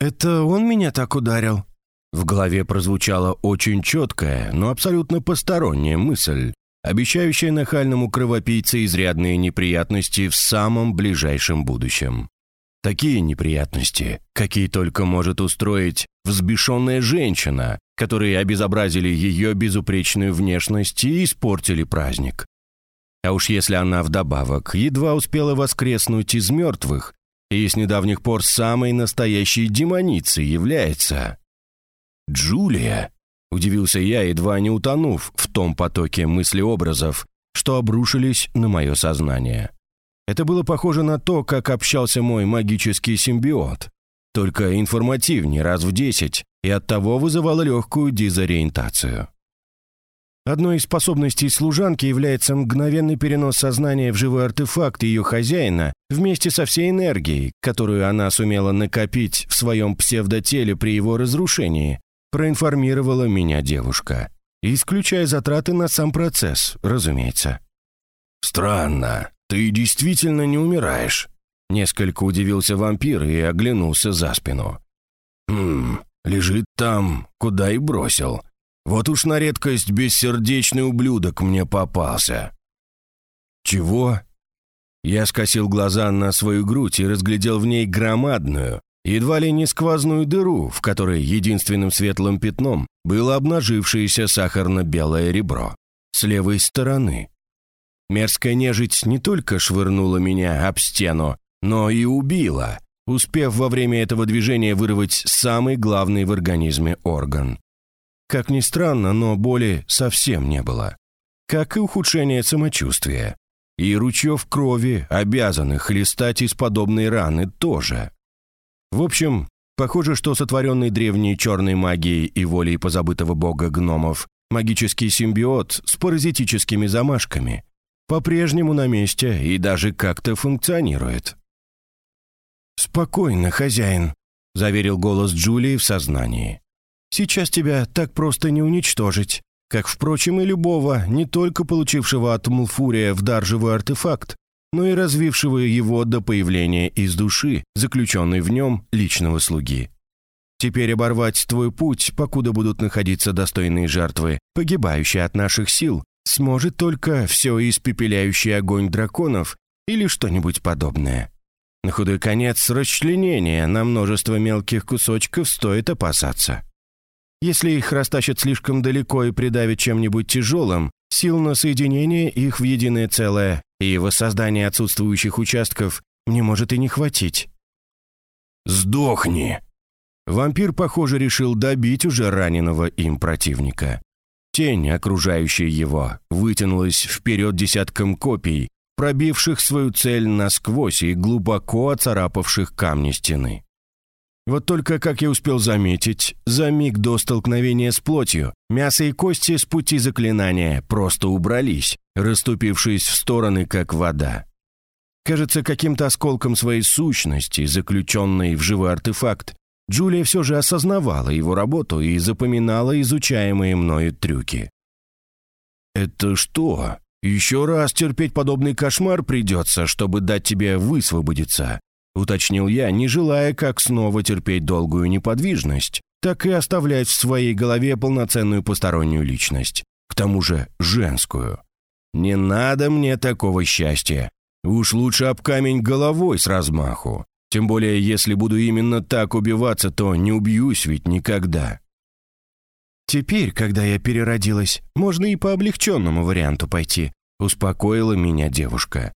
«Это он меня так ударил?» В голове прозвучала очень четкая, но абсолютно посторонняя мысль, обещающая нахальному кровопийце изрядные неприятности в самом ближайшем будущем. Такие неприятности, какие только может устроить взбешенная женщина, которые обезобразили ее безупречную внешность и испортили праздник. А уж если она вдобавок едва успела воскреснуть из мертвых, и с недавних пор самой настоящей демоницей является. «Джулия?» – удивился я, едва не утонув в том потоке мыслеобразов, что обрушились на мое сознание. Это было похоже на то, как общался мой магический симбиот, только информативнее раз в десять, и оттого вызывало легкую дезориентацию. Одной из способностей служанки является мгновенный перенос сознания в живой артефакт ее хозяина вместе со всей энергией, которую она сумела накопить в своем псевдотеле при его разрушении, проинформировала меня девушка, исключая затраты на сам процесс, разумеется. «Странно, ты действительно не умираешь», — несколько удивился вампир и оглянулся за спину. «Хм, лежит там, куда и бросил». Вот уж на редкость бессердечный ублюдок мне попался. Чего? Я скосил глаза на свою грудь и разглядел в ней громадную, едва ли не сквозную дыру, в которой единственным светлым пятном было обнажившееся сахарно-белое ребро. С левой стороны. Мерзкая нежить не только швырнула меня об стену, но и убила, успев во время этого движения вырвать самый главный в организме орган. Как ни странно, но боли совсем не было. Как и ухудшение самочувствия. И ручьев крови, обязанных хлестать из подобной раны, тоже. В общем, похоже, что сотворенный древней черной магией и волей позабытого бога гномов магический симбиот с паразитическими замашками по-прежнему на месте и даже как-то функционирует. «Спокойно, хозяин», — заверил голос Джулии в сознании. Сейчас тебя так просто не уничтожить, как, впрочем, и любого, не только получившего от Мулфурия в дар живой артефакт, но и развившего его до появления из души, заключенной в нем личного слуги. Теперь оборвать твой путь, покуда будут находиться достойные жертвы, погибающие от наших сил, сможет только все испепеляющий огонь драконов или что-нибудь подобное. На худой конец расчленения на множество мелких кусочков стоит опасаться. Если их растащат слишком далеко и придавят чем-нибудь тяжелым, сил на соединение их в единое целое и воссоздание отсутствующих участков не может и не хватить. «Сдохни!» Вампир, похоже, решил добить уже раненого им противника. Тень, окружающая его, вытянулась вперед десятком копий, пробивших свою цель насквозь и глубоко оцарапавших камни стены. Вот только, как я успел заметить, за миг до столкновения с плотью мясо и кости с пути заклинания просто убрались, расступившись в стороны, как вода. Кажется, каким-то осколком своей сущности, заключенной в живой артефакт, Джулия все же осознавала его работу и запоминала изучаемые мною трюки. «Это что?» Еще раз терпеть подобный кошмар придется, чтобы дать тебе высвободиться», уточнил я, не желая как снова терпеть долгую неподвижность, так и оставлять в своей голове полноценную постороннюю личность, к тому же женскую. «Не надо мне такого счастья. Уж лучше об камень головой с размаху. Тем более, если буду именно так убиваться, то не убьюсь ведь никогда». «Теперь, когда я переродилась, можно и по облегченному варианту пойти», успокоила меня девушка.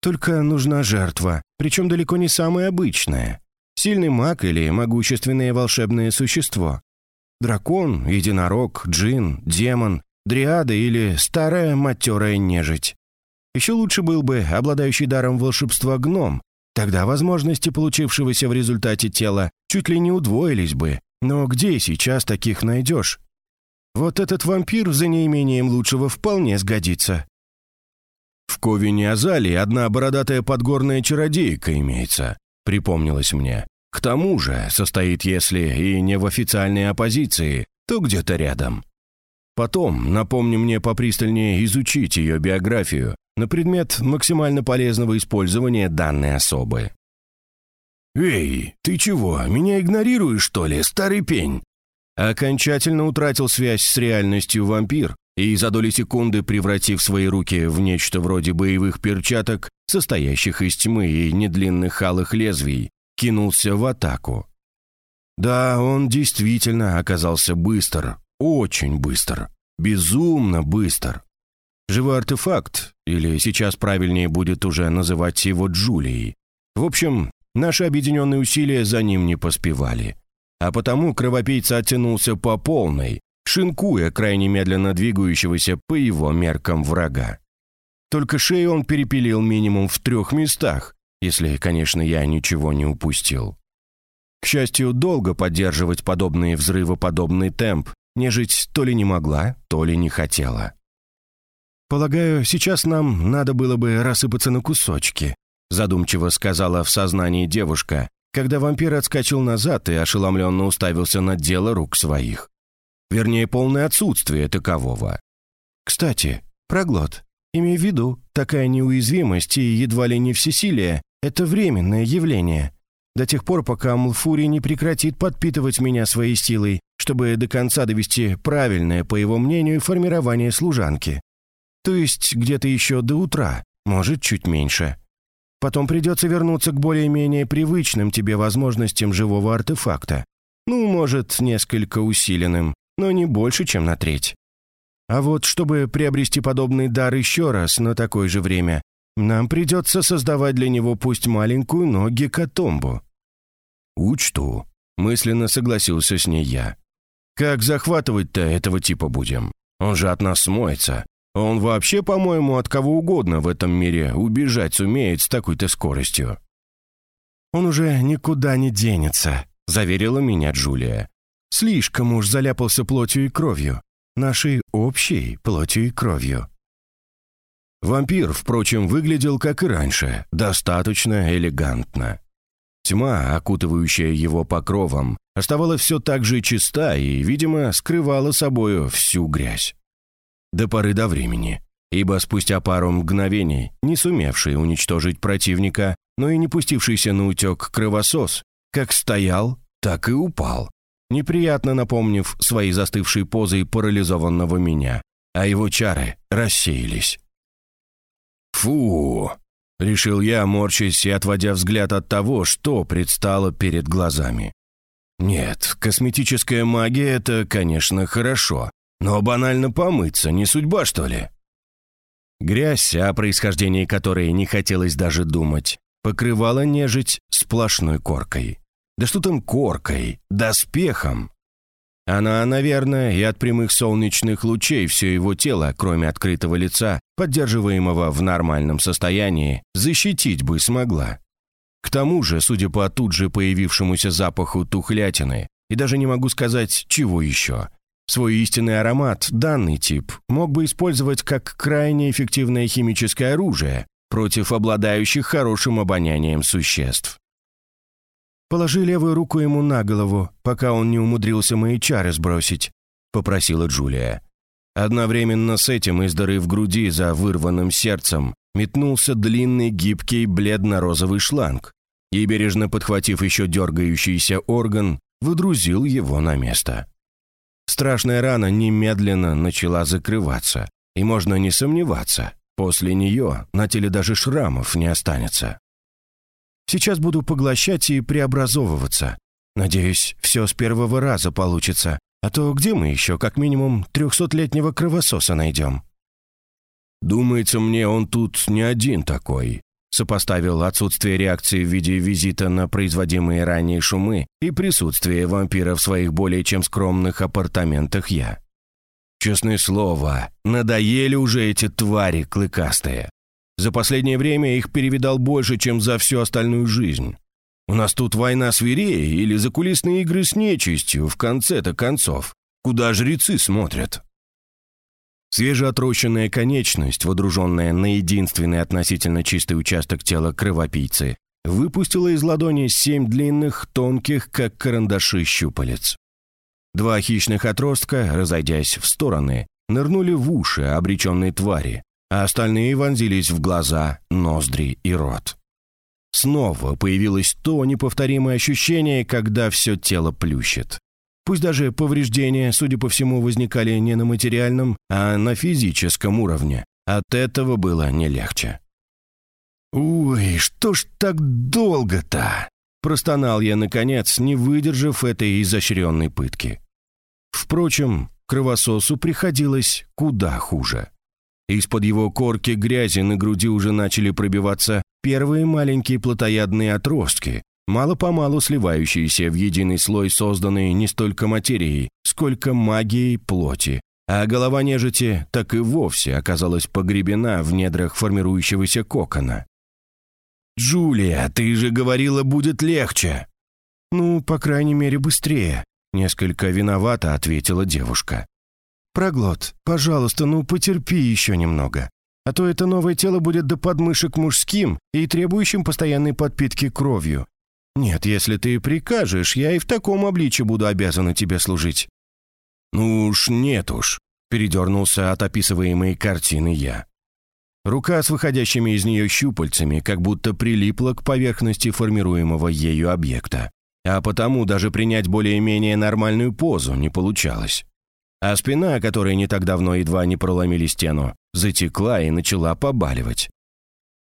«Только нужна жертва, причем далеко не самая обычная. Сильный маг или могущественное волшебное существо. Дракон, единорог, джин, демон, дриада или старая матерая нежить. Еще лучше был бы обладающий даром волшебства гном. Тогда возможности получившегося в результате тела чуть ли не удвоились бы. Но где сейчас таких найдешь? Вот этот вампир за неимением лучшего вполне сгодится. В Ковине Азалии одна бородатая подгорная чародейка имеется, припомнилось мне. К тому же состоит, если и не в официальной оппозиции, то где-то рядом. Потом напомни мне попристальнее изучить ее биографию на предмет максимально полезного использования данной особы. «Эй, ты чего, меня игнорируешь, что ли, старый пень?» Окончательно утратил связь с реальностью вампир и за доли секунды, превратив свои руки в нечто вроде боевых перчаток, состоящих из тьмы и недлинных алых лезвий, кинулся в атаку. Да, он действительно оказался быстр, очень быстр, безумно быстр. Живой артефакт, или сейчас правильнее будет уже называть его Джулией. В общем, наши объединенные усилия за ним не поспевали. А потому кровопийца оттянулся по полной, шинкуя крайне медленно двигающегося по его меркам врага. Только шею он перепилил минимум в трех местах, если, конечно, я ничего не упустил. К счастью, долго поддерживать подобные взрывоподобный темп нежить то ли не могла, то ли не хотела. «Полагаю, сейчас нам надо было бы рассыпаться на кусочки», задумчиво сказала в сознании девушка, когда вампир отскочил назад и ошеломленно уставился на дело рук своих. Вернее, полное отсутствие такового. «Кстати, проглот. Имей в виду, такая неуязвимость и едва ли не всесилие — это временное явление. До тех пор, пока Млфури не прекратит подпитывать меня своей силой, чтобы до конца довести правильное, по его мнению, формирование служанки. То есть где-то еще до утра, может, чуть меньше. Потом придется вернуться к более-менее привычным тебе возможностям живого артефакта. Ну, может, несколько усиленным, но не больше, чем на треть. А вот чтобы приобрести подобный дар еще раз на такое же время, нам придется создавать для него пусть маленькую, но гекатомбу». «Учту», — мысленно согласился с ней я. «Как захватывать-то этого типа будем? Он же от нас смоется. Он вообще, по-моему, от кого угодно в этом мире убежать сумеет с такой-то скоростью». «Он уже никуда не денется», — заверила меня Джулия. «Слишком уж заляпался плотью и кровью. Нашей общей плотью и кровью». Вампир, впрочем, выглядел как и раньше, достаточно элегантно. Тьма, окутывающая его покровом, оставалась все так же чиста и, видимо, скрывала собою всю грязь до поры до времени, ибо спустя пару мгновений, не сумевший уничтожить противника, но и не пустившийся на утек кровосос, как стоял, так и упал, неприятно напомнив свои застывшие позы парализованного меня, а его чары рассеялись. «Фу!» — решил я, морщась и отводя взгляд от того, что предстало перед глазами. «Нет, косметическая магия — это, конечно, хорошо, но банально помыться не судьба, что ли? Грязь, о происхождении которой не хотелось даже думать, покрывала нежить сплошной коркой. Да что там коркой, доспехом. Она, наверное, и от прямых солнечных лучей все его тело, кроме открытого лица, поддерживаемого в нормальном состоянии, защитить бы смогла. К тому же, судя по тут же появившемуся запаху тухлятины, и даже не могу сказать, чего еще, Свой истинный аромат данный тип мог бы использовать как крайне эффективное химическое оружие против обладающих хорошим обонянием существ. «Положи левую руку ему на голову, пока он не умудрился мои чары сбросить», — попросила Джулия. Одновременно с этим из дыры в груди за вырванным сердцем метнулся длинный гибкий бледно-розовый шланг и, бережно подхватив еще дергающийся орган, выдрузил его на место. Страшная рана немедленно начала закрываться, и можно не сомневаться, после нее на теле даже шрамов не останется. Сейчас буду поглощать и преобразовываться. Надеюсь, все с первого раза получится, а то где мы еще как минимум трехсотлетнего кровососа найдем? Думается мне, он тут не один такой, сопоставил отсутствие реакции в виде визита на производимые ранее шумы и присутствие вампира в своих более чем скромных апартаментах я. Честное слово, надоели уже эти твари клыкастые. За последнее время их перевидал больше, чем за всю остальную жизнь. У нас тут война свирей или закулисные игры с нечистью в конце-то концов. Куда жрецы смотрят? Свежеотрощенная конечность, водруженная на единственный относительно чистый участок тела кровопийцы, выпустила из ладони семь длинных, тонких, как карандаши, щупалец. Два хищных отростка, разойдясь в стороны, нырнули в уши обреченной твари, а остальные вонзились в глаза, ноздри и рот. Снова появилось то неповторимое ощущение, когда все тело плющит. Пусть даже повреждения, судя по всему, возникали не на материальном, а на физическом уровне. От этого было не легче. «Ой, что ж так долго-то?» Простонал я, наконец, не выдержав этой изощренной пытки. Впрочем, кровососу приходилось куда хуже. Из-под его корки грязи на груди уже начали пробиваться первые маленькие плотоядные отростки, мало-помалу сливающиеся в единый слой, созданный не столько материей, сколько магией плоти. А голова нежити так и вовсе оказалась погребена в недрах формирующегося кокона. «Джулия, ты же говорила, будет легче!» «Ну, по крайней мере, быстрее», — несколько виновато ответила девушка. «Проглот, пожалуйста, ну потерпи еще немного. А то это новое тело будет до подмышек мужским и требующим постоянной подпитки кровью. «Нет, если ты прикажешь, я и в таком обличье буду обязана тебе служить». «Ну уж нет уж», — передернулся от описываемой картины я. Рука с выходящими из нее щупальцами как будто прилипла к поверхности формируемого ею объекта, а потому даже принять более-менее нормальную позу не получалось. А спина, которая не так давно едва не проломили стену, затекла и начала побаливать.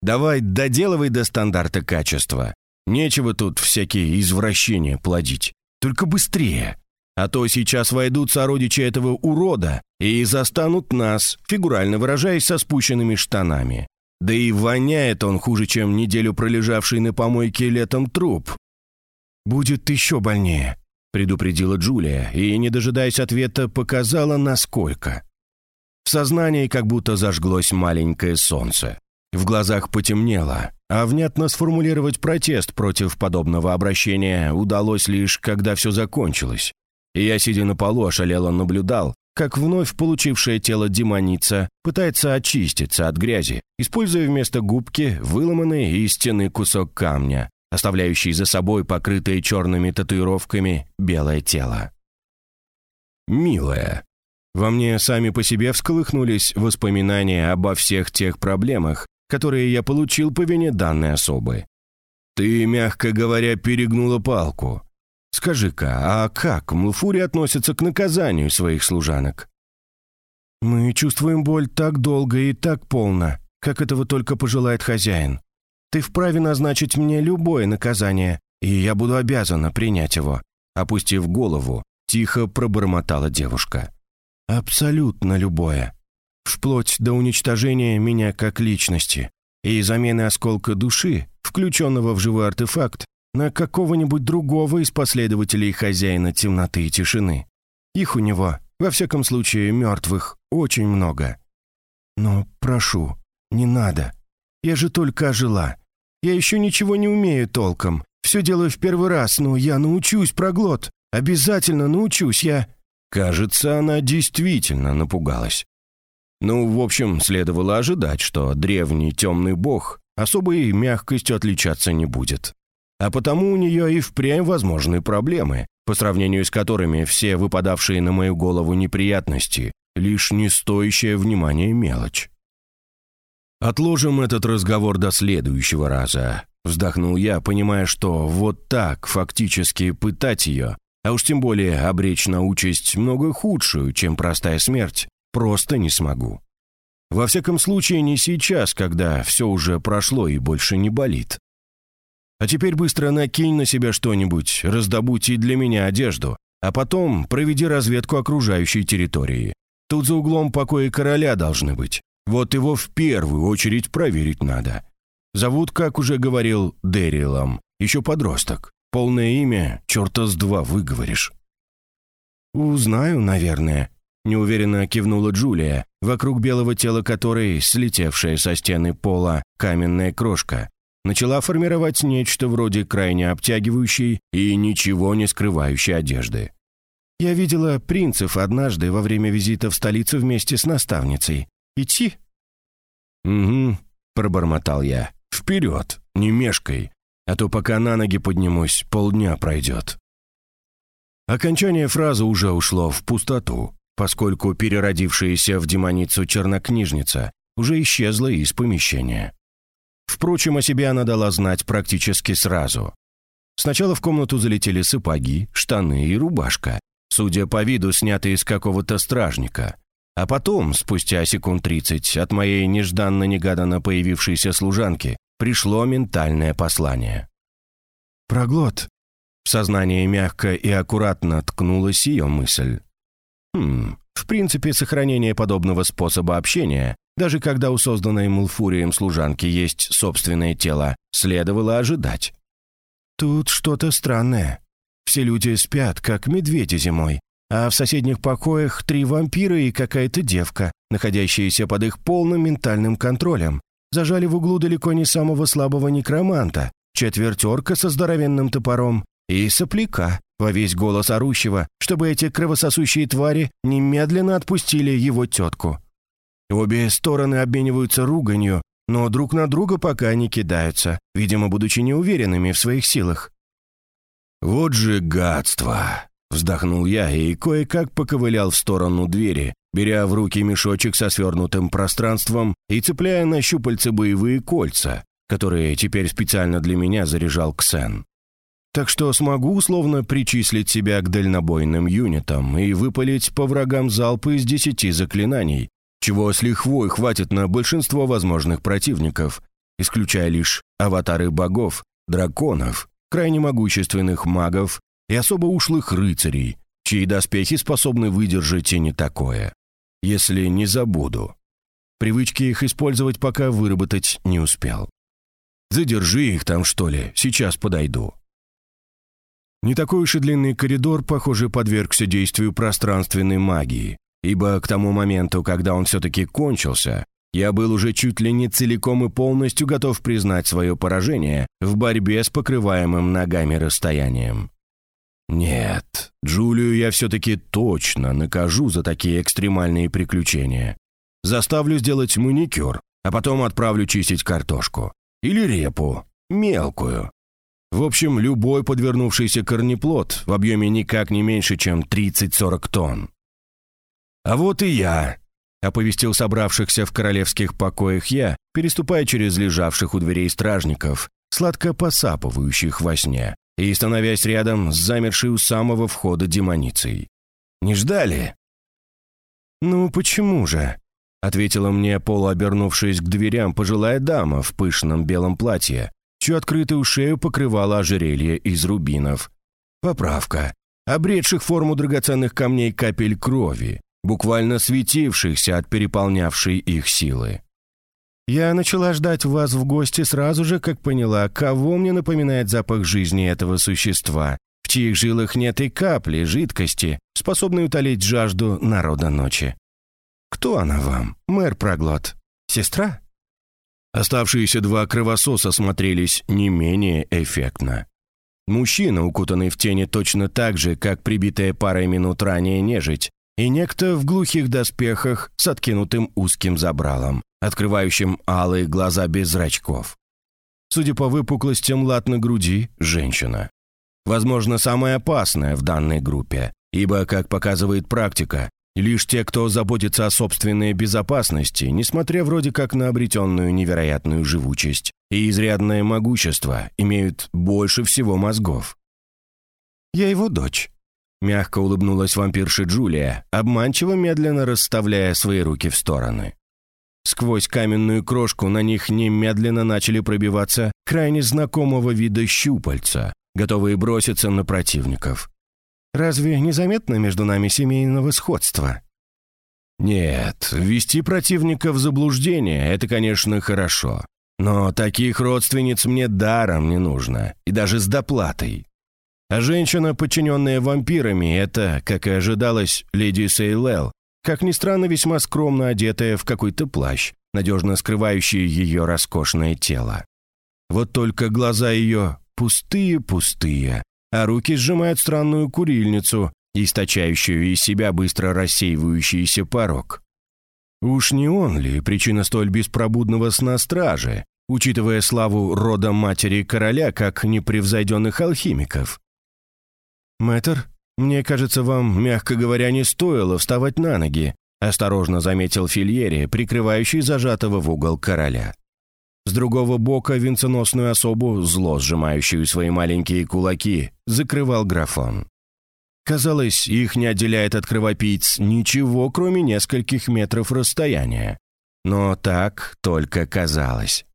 «Давай доделывай до стандарта качества, Нечего тут всякие извращения плодить. Только быстрее. А то сейчас войдут сородичи этого урода и застанут нас, фигурально выражаясь, со спущенными штанами. Да и воняет он хуже, чем неделю пролежавший на помойке летом труп. «Будет еще больнее», — предупредила Джулия и, не дожидаясь ответа, показала, насколько. В сознании как будто зажглось маленькое солнце. В глазах потемнело, а внятно сформулировать протест против подобного обращения удалось лишь, когда все закончилось. И я, сидя на полу, ошалело наблюдал, как вновь получившее тело демоница пытается очиститься от грязи, используя вместо губки выломанный из стены кусок камня, оставляющий за собой покрытое черными татуировками белое тело. «Милая». Во мне сами по себе всколыхнулись воспоминания обо всех тех проблемах, которые я получил по вине данной особы. Ты, мягко говоря, перегнула палку. Скажи-ка, а как Млфури относится к наказанию своих служанок? Мы чувствуем боль так долго и так полно, как этого только пожелает хозяин. Ты вправе назначить мне любое наказание, и я буду обязана принять его. Опустив голову, тихо пробормотала девушка. Абсолютно любое вплоть до уничтожения меня как личности и замены осколка души, включенного в живой артефакт, на какого-нибудь другого из последователей хозяина темноты и тишины. Их у него, во всяком случае, мертвых, очень много. Но прошу, не надо. Я же только ожила. Я еще ничего не умею толком. Все делаю в первый раз, но я научусь, проглот. Обязательно научусь, я...» Кажется, она действительно напугалась. Ну, в общем, следовало ожидать, что древний темный бог особой мягкостью отличаться не будет. А потому у нее и впрямь возможны проблемы, по сравнению с которыми все выпадавшие на мою голову неприятности лишь не стоящая внимания мелочь. «Отложим этот разговор до следующего раза», — вздохнул я, понимая, что вот так фактически пытать ее, а уж тем более обречь на участь много худшую, чем простая смерть, просто не смогу. Во всяком случае, не сейчас, когда все уже прошло и больше не болит. А теперь быстро накинь на себя что-нибудь, раздобудь и для меня одежду, а потом проведи разведку окружающей территории. Тут за углом покои короля должны быть. Вот его в первую очередь проверить надо. Зовут, как уже говорил, Дэрилом. Еще подросток. Полное имя, черта с два выговоришь. «Узнаю, наверное», — неуверенно кивнула Джулия, вокруг белого тела которой, слетевшая со стены пола, каменная крошка, начала формировать нечто вроде крайне обтягивающей и ничего не скрывающей одежды. Я видела принцев однажды во время визита в столицу вместе с наставницей. Идти?» «Угу», — пробормотал я. «Вперед, не мешкай, а то пока на ноги поднимусь, полдня пройдет». Окончание фразы уже ушло в пустоту, поскольку переродившаяся в демоницу чернокнижница уже исчезла из помещения. Впрочем, о себе она дала знать практически сразу. Сначала в комнату залетели сапоги, штаны и рубашка, судя по виду, снятые из какого-то стражника. А потом, спустя секунд тридцать, от моей нежданно-негаданно появившейся служанки пришло ментальное послание. «Проглот». В сознание мягко и аккуратно ткнулась ее мысль. Хм, в принципе, сохранение подобного способа общения даже когда у созданной Мулфурием служанки есть собственное тело, следовало ожидать. Тут что-то странное. Все люди спят, как медведи зимой, а в соседних покоях три вампира и какая-то девка, находящиеся под их полным ментальным контролем, зажали в углу далеко не самого слабого некроманта, четвертерка со здоровенным топором и сопляка, во весь голос орущего, чтобы эти кровососущие твари немедленно отпустили его тетку. Обе стороны обмениваются руганью, но друг на друга пока не кидаются, видимо, будучи неуверенными в своих силах. «Вот же гадство!» — вздохнул я и кое-как поковылял в сторону двери, беря в руки мешочек со свернутым пространством и цепляя на щупальце боевые кольца, которые теперь специально для меня заряжал Ксен. Так что смогу условно причислить себя к дальнобойным юнитам и выпалить по врагам залпы из десяти заклинаний, чего с лихвой хватит на большинство возможных противников, исключая лишь аватары богов, драконов, крайне могущественных магов и особо ушлых рыцарей, чьи доспехи способны выдержать и не такое. Если не забуду. Привычки их использовать пока выработать не успел. Задержи их там, что ли, сейчас подойду. Не такой уж и длинный коридор, похоже, подвергся действию пространственной магии, ибо к тому моменту, когда он все-таки кончился, я был уже чуть ли не целиком и полностью готов признать свое поражение в борьбе с покрываемым ногами расстоянием. Нет, Джулию я все-таки точно накажу за такие экстремальные приключения. Заставлю сделать маникюр, а потом отправлю чистить картошку. Или репу, мелкую. В общем, любой подвернувшийся корнеплод в объеме никак не меньше, чем 30-40 тонн. «А вот и я», — оповестил собравшихся в королевских покоях я, переступая через лежавших у дверей стражников, сладко посапывающих во сне, и становясь рядом с замершей у самого входа демоницей. «Не ждали?» «Ну, почему же?» — ответила мне, полуобернувшись к дверям, пожилая дама в пышном белом платье, чью открытую шею покрывала ожерелье из рубинов. Поправка. Обретших форму драгоценных камней капель крови, буквально светившихся от переполнявшей их силы. Я начала ждать вас в гости сразу же, как поняла, кого мне напоминает запах жизни этого существа, в чьих жилах нет и капли жидкости, способной утолить жажду народа ночи. Кто она вам, мэр Проглот? Сестра? Оставшиеся два кровососа смотрелись не менее эффектно. Мужчина, укутанный в тени точно так же, как прибитая парой минут ранее нежить, и некто в глухих доспехах с откинутым узким забралом, открывающим алые глаза без зрачков. Судя по выпуклостям лат на груди, женщина. Возможно, самая опасная в данной группе, ибо, как показывает практика, Лишь те, кто заботится о собственной безопасности, несмотря вроде как на обретенную невероятную живучесть и изрядное могущество, имеют больше всего мозгов. «Я его дочь», — мягко улыбнулась вампирша Джулия, обманчиво медленно расставляя свои руки в стороны. Сквозь каменную крошку на них немедленно начали пробиваться крайне знакомого вида щупальца, готовые броситься на противников. Разве незаметно между нами семейного сходства? Нет, ввести противника в заблуждение – это, конечно, хорошо. Но таких родственниц мне даром не нужно, и даже с доплатой. А женщина, подчиненная вампирами, это, как и ожидалось, леди Сейлел, как ни странно, весьма скромно одетая в какой-то плащ, надежно скрывающий ее роскошное тело. Вот только глаза ее пустые-пустые, а руки сжимают странную курильницу, источающую из себя быстро рассеивающийся порог. Уж не он ли причина столь беспробудного сна стражи, учитывая славу рода матери короля как непревзойденных алхимиков? «Мэтр, мне кажется, вам, мягко говоря, не стоило вставать на ноги», осторожно заметил Фильери, прикрывающий зажатого в угол короля. С другого бока венценосную особу, зло сжимающую свои маленькие кулаки, закрывал графон. Казалось, их не отделяет от кровопийц ничего, кроме нескольких метров расстояния. Но так только казалось.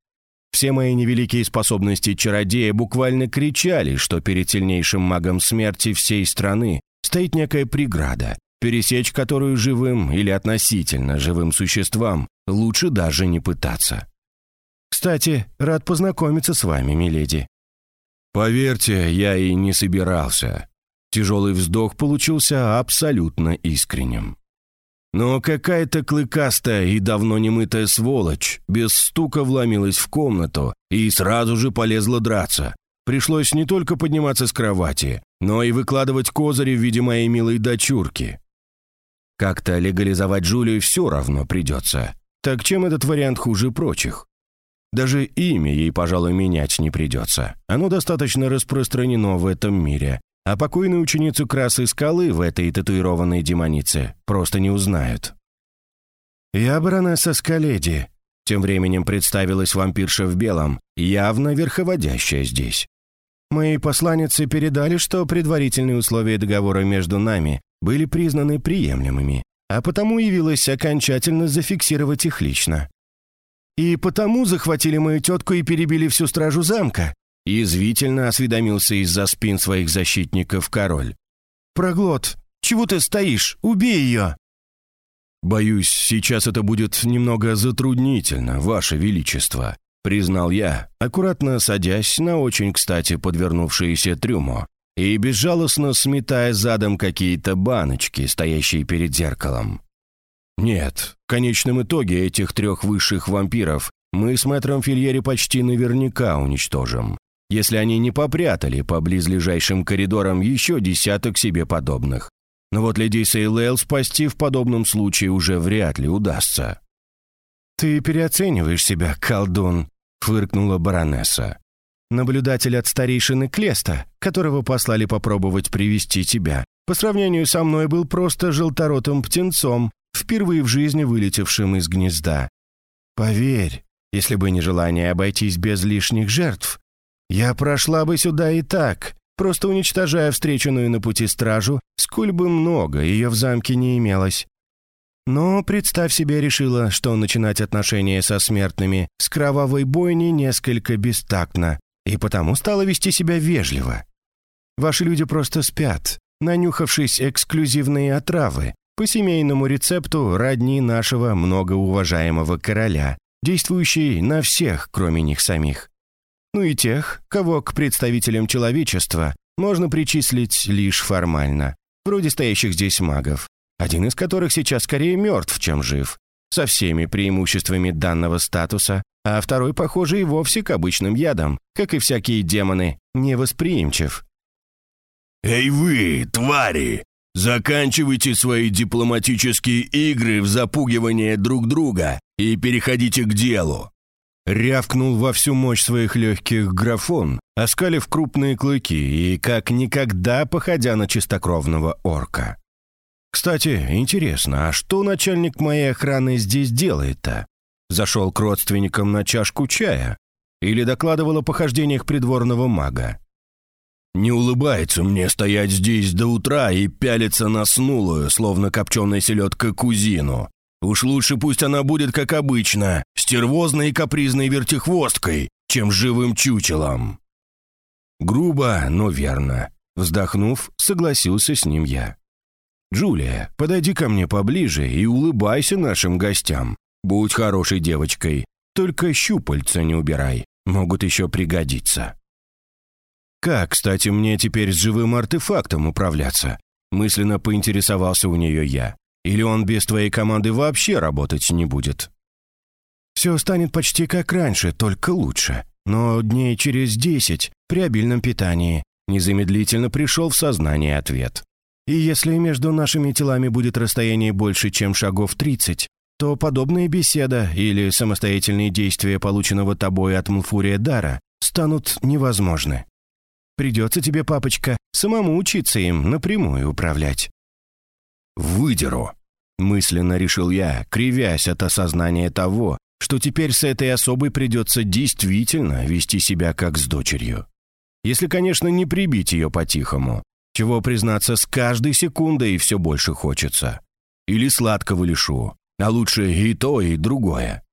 Все мои невеликие способности чародея буквально кричали, что перед сильнейшим магом смерти всей страны стоит некая преграда, пересечь которую живым или относительно живым существам лучше даже не пытаться. Кстати, рад познакомиться с вами, миледи». «Поверьте, я и не собирался». Тяжелый вздох получился абсолютно искренним. Но какая-то клыкастая и давно немытая сволочь без стука вломилась в комнату и сразу же полезла драться. Пришлось не только подниматься с кровати, но и выкладывать козыри в виде моей милой дочурки. Как-то легализовать Джулию все равно придется. Так чем этот вариант хуже прочих? Даже имя ей, пожалуй, менять не придется. Оно достаточно распространено в этом мире. А покойную ученицу Красы Скалы в этой татуированной демонице просто не узнают. «Я баронесса Скаледи», — тем временем представилась вампирша в белом, явно верховодящая здесь. «Мои посланницы передали, что предварительные условия договора между нами были признаны приемлемыми, а потому явилась окончательно зафиксировать их лично. И потому захватили мою тетку и перебили всю стражу замка?» Язвительно осведомился из-за спин своих защитников король. «Проглот, чего ты стоишь? Убей ее!» «Боюсь, сейчас это будет немного затруднительно, Ваше Величество», признал я, аккуратно садясь на очень кстати подвернувшееся трюмо и безжалостно сметая задом какие-то баночки, стоящие перед зеркалом. Нет, в конечном итоге этих трех высших вампиров мы с мэтром Фильери почти наверняка уничтожим, если они не попрятали по близлежащим коридорам еще десяток себе подобных. Но вот леди Сейлейл спасти в подобном случае уже вряд ли удастся. «Ты переоцениваешь себя, колдун», — фыркнула баронесса. «Наблюдатель от старейшины Клеста, которого послали попробовать привести тебя, по сравнению со мной был просто желторотым птенцом, впервые в жизни вылетевшим из гнезда. Поверь, если бы не желание обойтись без лишних жертв, я прошла бы сюда и так, просто уничтожая встреченную на пути стражу, сколь бы много ее в замке не имелось. Но, представь себе, решила, что начинать отношения со смертными с кровавой бойни несколько бестактно, и потому стала вести себя вежливо. Ваши люди просто спят, нанюхавшись эксклюзивные отравы, по семейному рецепту родни нашего многоуважаемого короля, действующий на всех, кроме них самих. Ну и тех, кого к представителям человечества можно причислить лишь формально, вроде стоящих здесь магов, один из которых сейчас скорее мертв, чем жив, со всеми преимуществами данного статуса, а второй, похоже, и вовсе к обычным ядам, как и всякие демоны, невосприимчив. «Эй вы, твари! Заканчивайте свои дипломатические игры в запугивание друг друга и переходите к делу. Рявкнул во всю мощь своих легких графон, оскалив крупные клыки и как никогда походя на чистокровного орка. Кстати, интересно, а что начальник моей охраны здесь делает-то? Зашел к родственникам на чашку чая? Или докладывал о похождениях придворного мага? Не улыбается мне стоять здесь до утра и пялиться на снулую, словно копченая селедка, кузину. Уж лучше пусть она будет, как обычно, стервозной и капризной вертихвосткой, чем живым чучелом. Грубо, но верно. Вздохнув, согласился с ним я. «Джулия, подойди ко мне поближе и улыбайся нашим гостям. Будь хорошей девочкой, только щупальца не убирай, могут еще пригодиться». «Как, кстати, мне теперь с живым артефактом управляться?» Мысленно поинтересовался у нее я. «Или он без твоей команды вообще работать не будет?» «Все станет почти как раньше, только лучше. Но дней через десять, при обильном питании, незамедлительно пришел в сознание ответ. И если между нашими телами будет расстояние больше, чем шагов 30, то подобная беседа или самостоятельные действия полученного тобой от Млфурия дара станут невозможны. Придется тебе, папочка, самому учиться им напрямую управлять». «Выдеру», — мысленно решил я, кривясь от осознания того, что теперь с этой особой придется действительно вести себя как с дочерью. Если, конечно, не прибить ее по-тихому, чего, признаться, с каждой секундой все больше хочется. Или сладкого лишу, а лучше и то, и другое.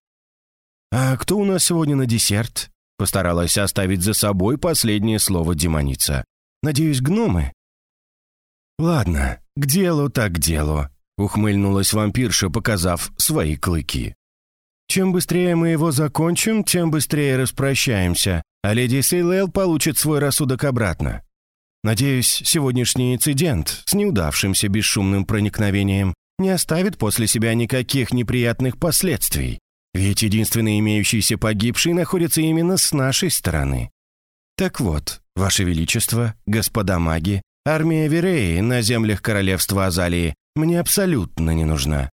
«А кто у нас сегодня на десерт?» Постаралась оставить за собой последнее слово демоница. «Надеюсь, гномы?» «Ладно, к делу так к делу», — ухмыльнулась вампирша, показав свои клыки. «Чем быстрее мы его закончим, тем быстрее распрощаемся, а леди Сейлэл получит свой рассудок обратно. Надеюсь, сегодняшний инцидент с неудавшимся бесшумным проникновением не оставит после себя никаких неприятных последствий. Ведь единственный имеющийся погибший находится именно с нашей стороны. Так вот, Ваше Величество, господа маги, армия Вереи на землях королевства Азалии мне абсолютно не нужна.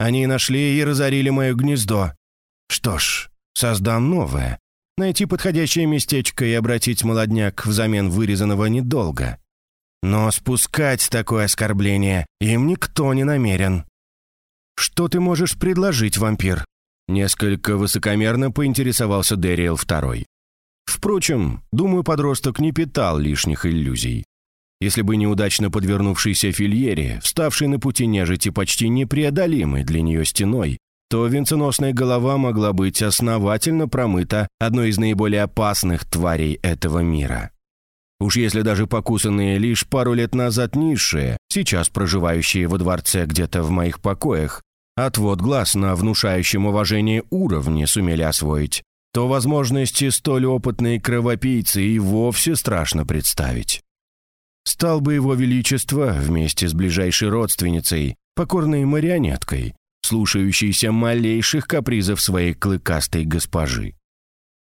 Они нашли и разорили мое гнездо. Что ж, создам новое. Найти подходящее местечко и обратить молодняк взамен вырезанного недолго. Но спускать такое оскорбление им никто не намерен. Что ты можешь предложить, вампир? Несколько высокомерно поинтересовался Дэриэл II. Впрочем, думаю, подросток не питал лишних иллюзий. Если бы неудачно подвернувшийся Фильери, вставший на пути нежити почти непреодолимой для нее стеной, то венценосная голова могла быть основательно промыта одной из наиболее опасных тварей этого мира. Уж если даже покусанные лишь пару лет назад низшие, сейчас проживающие во дворце где-то в моих покоях, отвод глаз на внушающем уважение уровне сумели освоить, то возможности столь опытной кровопийцы и вовсе страшно представить. Стал бы его величество вместе с ближайшей родственницей, покорной марионеткой, слушающейся малейших капризов своей клыкастой госпожи.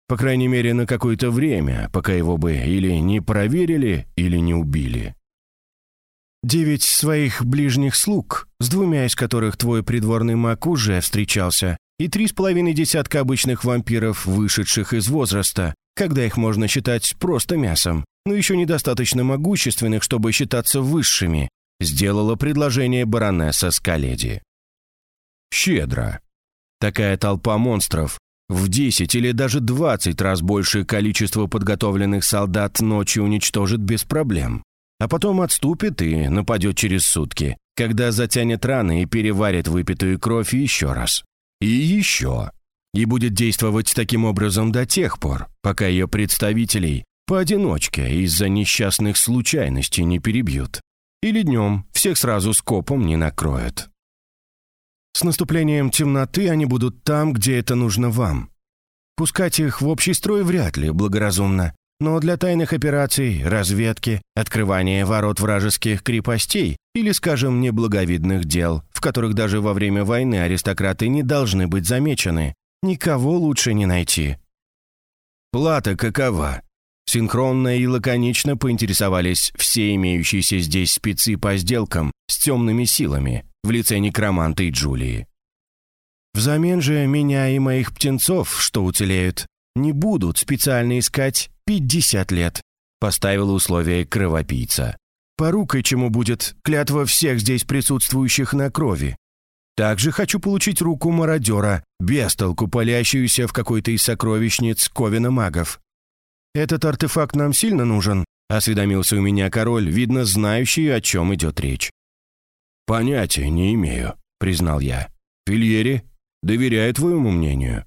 По крайней мере, на какое-то время, пока его бы или не проверили, или не убили. Девять своих ближних слуг, с двумя из которых твой придворный маг уже встречался, и три с половиной десятка обычных вампиров, вышедших из возраста, когда их можно считать просто мясом, но еще недостаточно могущественных, чтобы считаться высшими, сделала предложение баронесса Скаледи. Щедро. Такая толпа монстров в 10 или даже 20 раз большее количество подготовленных солдат ночью уничтожит без проблем а потом отступит и нападет через сутки, когда затянет раны и переварит выпитую кровь еще раз. И еще. И будет действовать таким образом до тех пор, пока ее представителей поодиночке из-за несчастных случайностей не перебьют. Или днем всех сразу скопом не накроют. С наступлением темноты они будут там, где это нужно вам. Пускать их в общий строй вряд ли благоразумно, но для тайных операций, разведки, открывания ворот вражеских крепостей или, скажем, неблаговидных дел, в которых даже во время войны аристократы не должны быть замечены, никого лучше не найти. Плата какова? Синхронно и лаконично поинтересовались все имеющиеся здесь спецы по сделкам с темными силами в лице некроманта и Джулии. Взамен же меня и моих птенцов, что уцелеют, не будут специально искать 50 лет», — поставила условие кровопийца. Порукой чему будет клятва всех здесь присутствующих на крови. Также хочу получить руку мародера, бестолку, палящуюся в какой-то из сокровищниц Ковина магов. Этот артефакт нам сильно нужен, осведомился у меня король, видно, знающий, о чем идет речь. «Понятия не имею», — признал я. «Фильери, доверяю твоему мнению».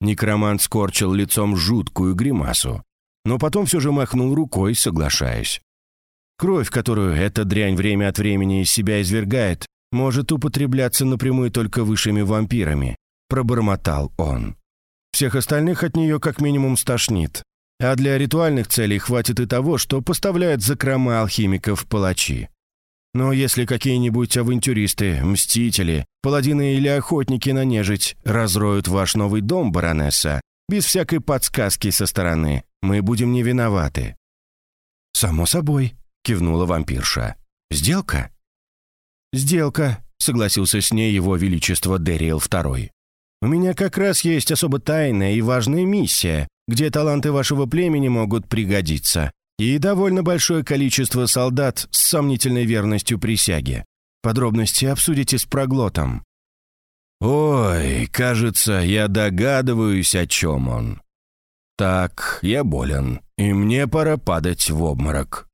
Некромант скорчил лицом жуткую гримасу, но потом все же махнул рукой, соглашаясь. Кровь, которую эта дрянь время от времени из себя извергает, может употребляться напрямую только высшими вампирами», — пробормотал он. «Всех остальных от нее как минимум стошнит. А для ритуальных целей хватит и того, что поставляют закрома алхимиков палачи. Но если какие-нибудь авантюристы, мстители, паладины или охотники на нежить разроют ваш новый дом, баронесса, без всякой подсказки со стороны, мы будем не виноваты». «Само собой», — кивнула вампирша. «Сделка?» «Сделка», — согласился с ней его величество Дериэл II. «У меня как раз есть особо тайная и важная миссия, где таланты вашего племени могут пригодиться, и довольно большое количество солдат с сомнительной верностью присяге. Подробности обсудите с проглотом». «Ой, кажется, я догадываюсь, о чем он. Так, я болен, и мне пора падать в обморок».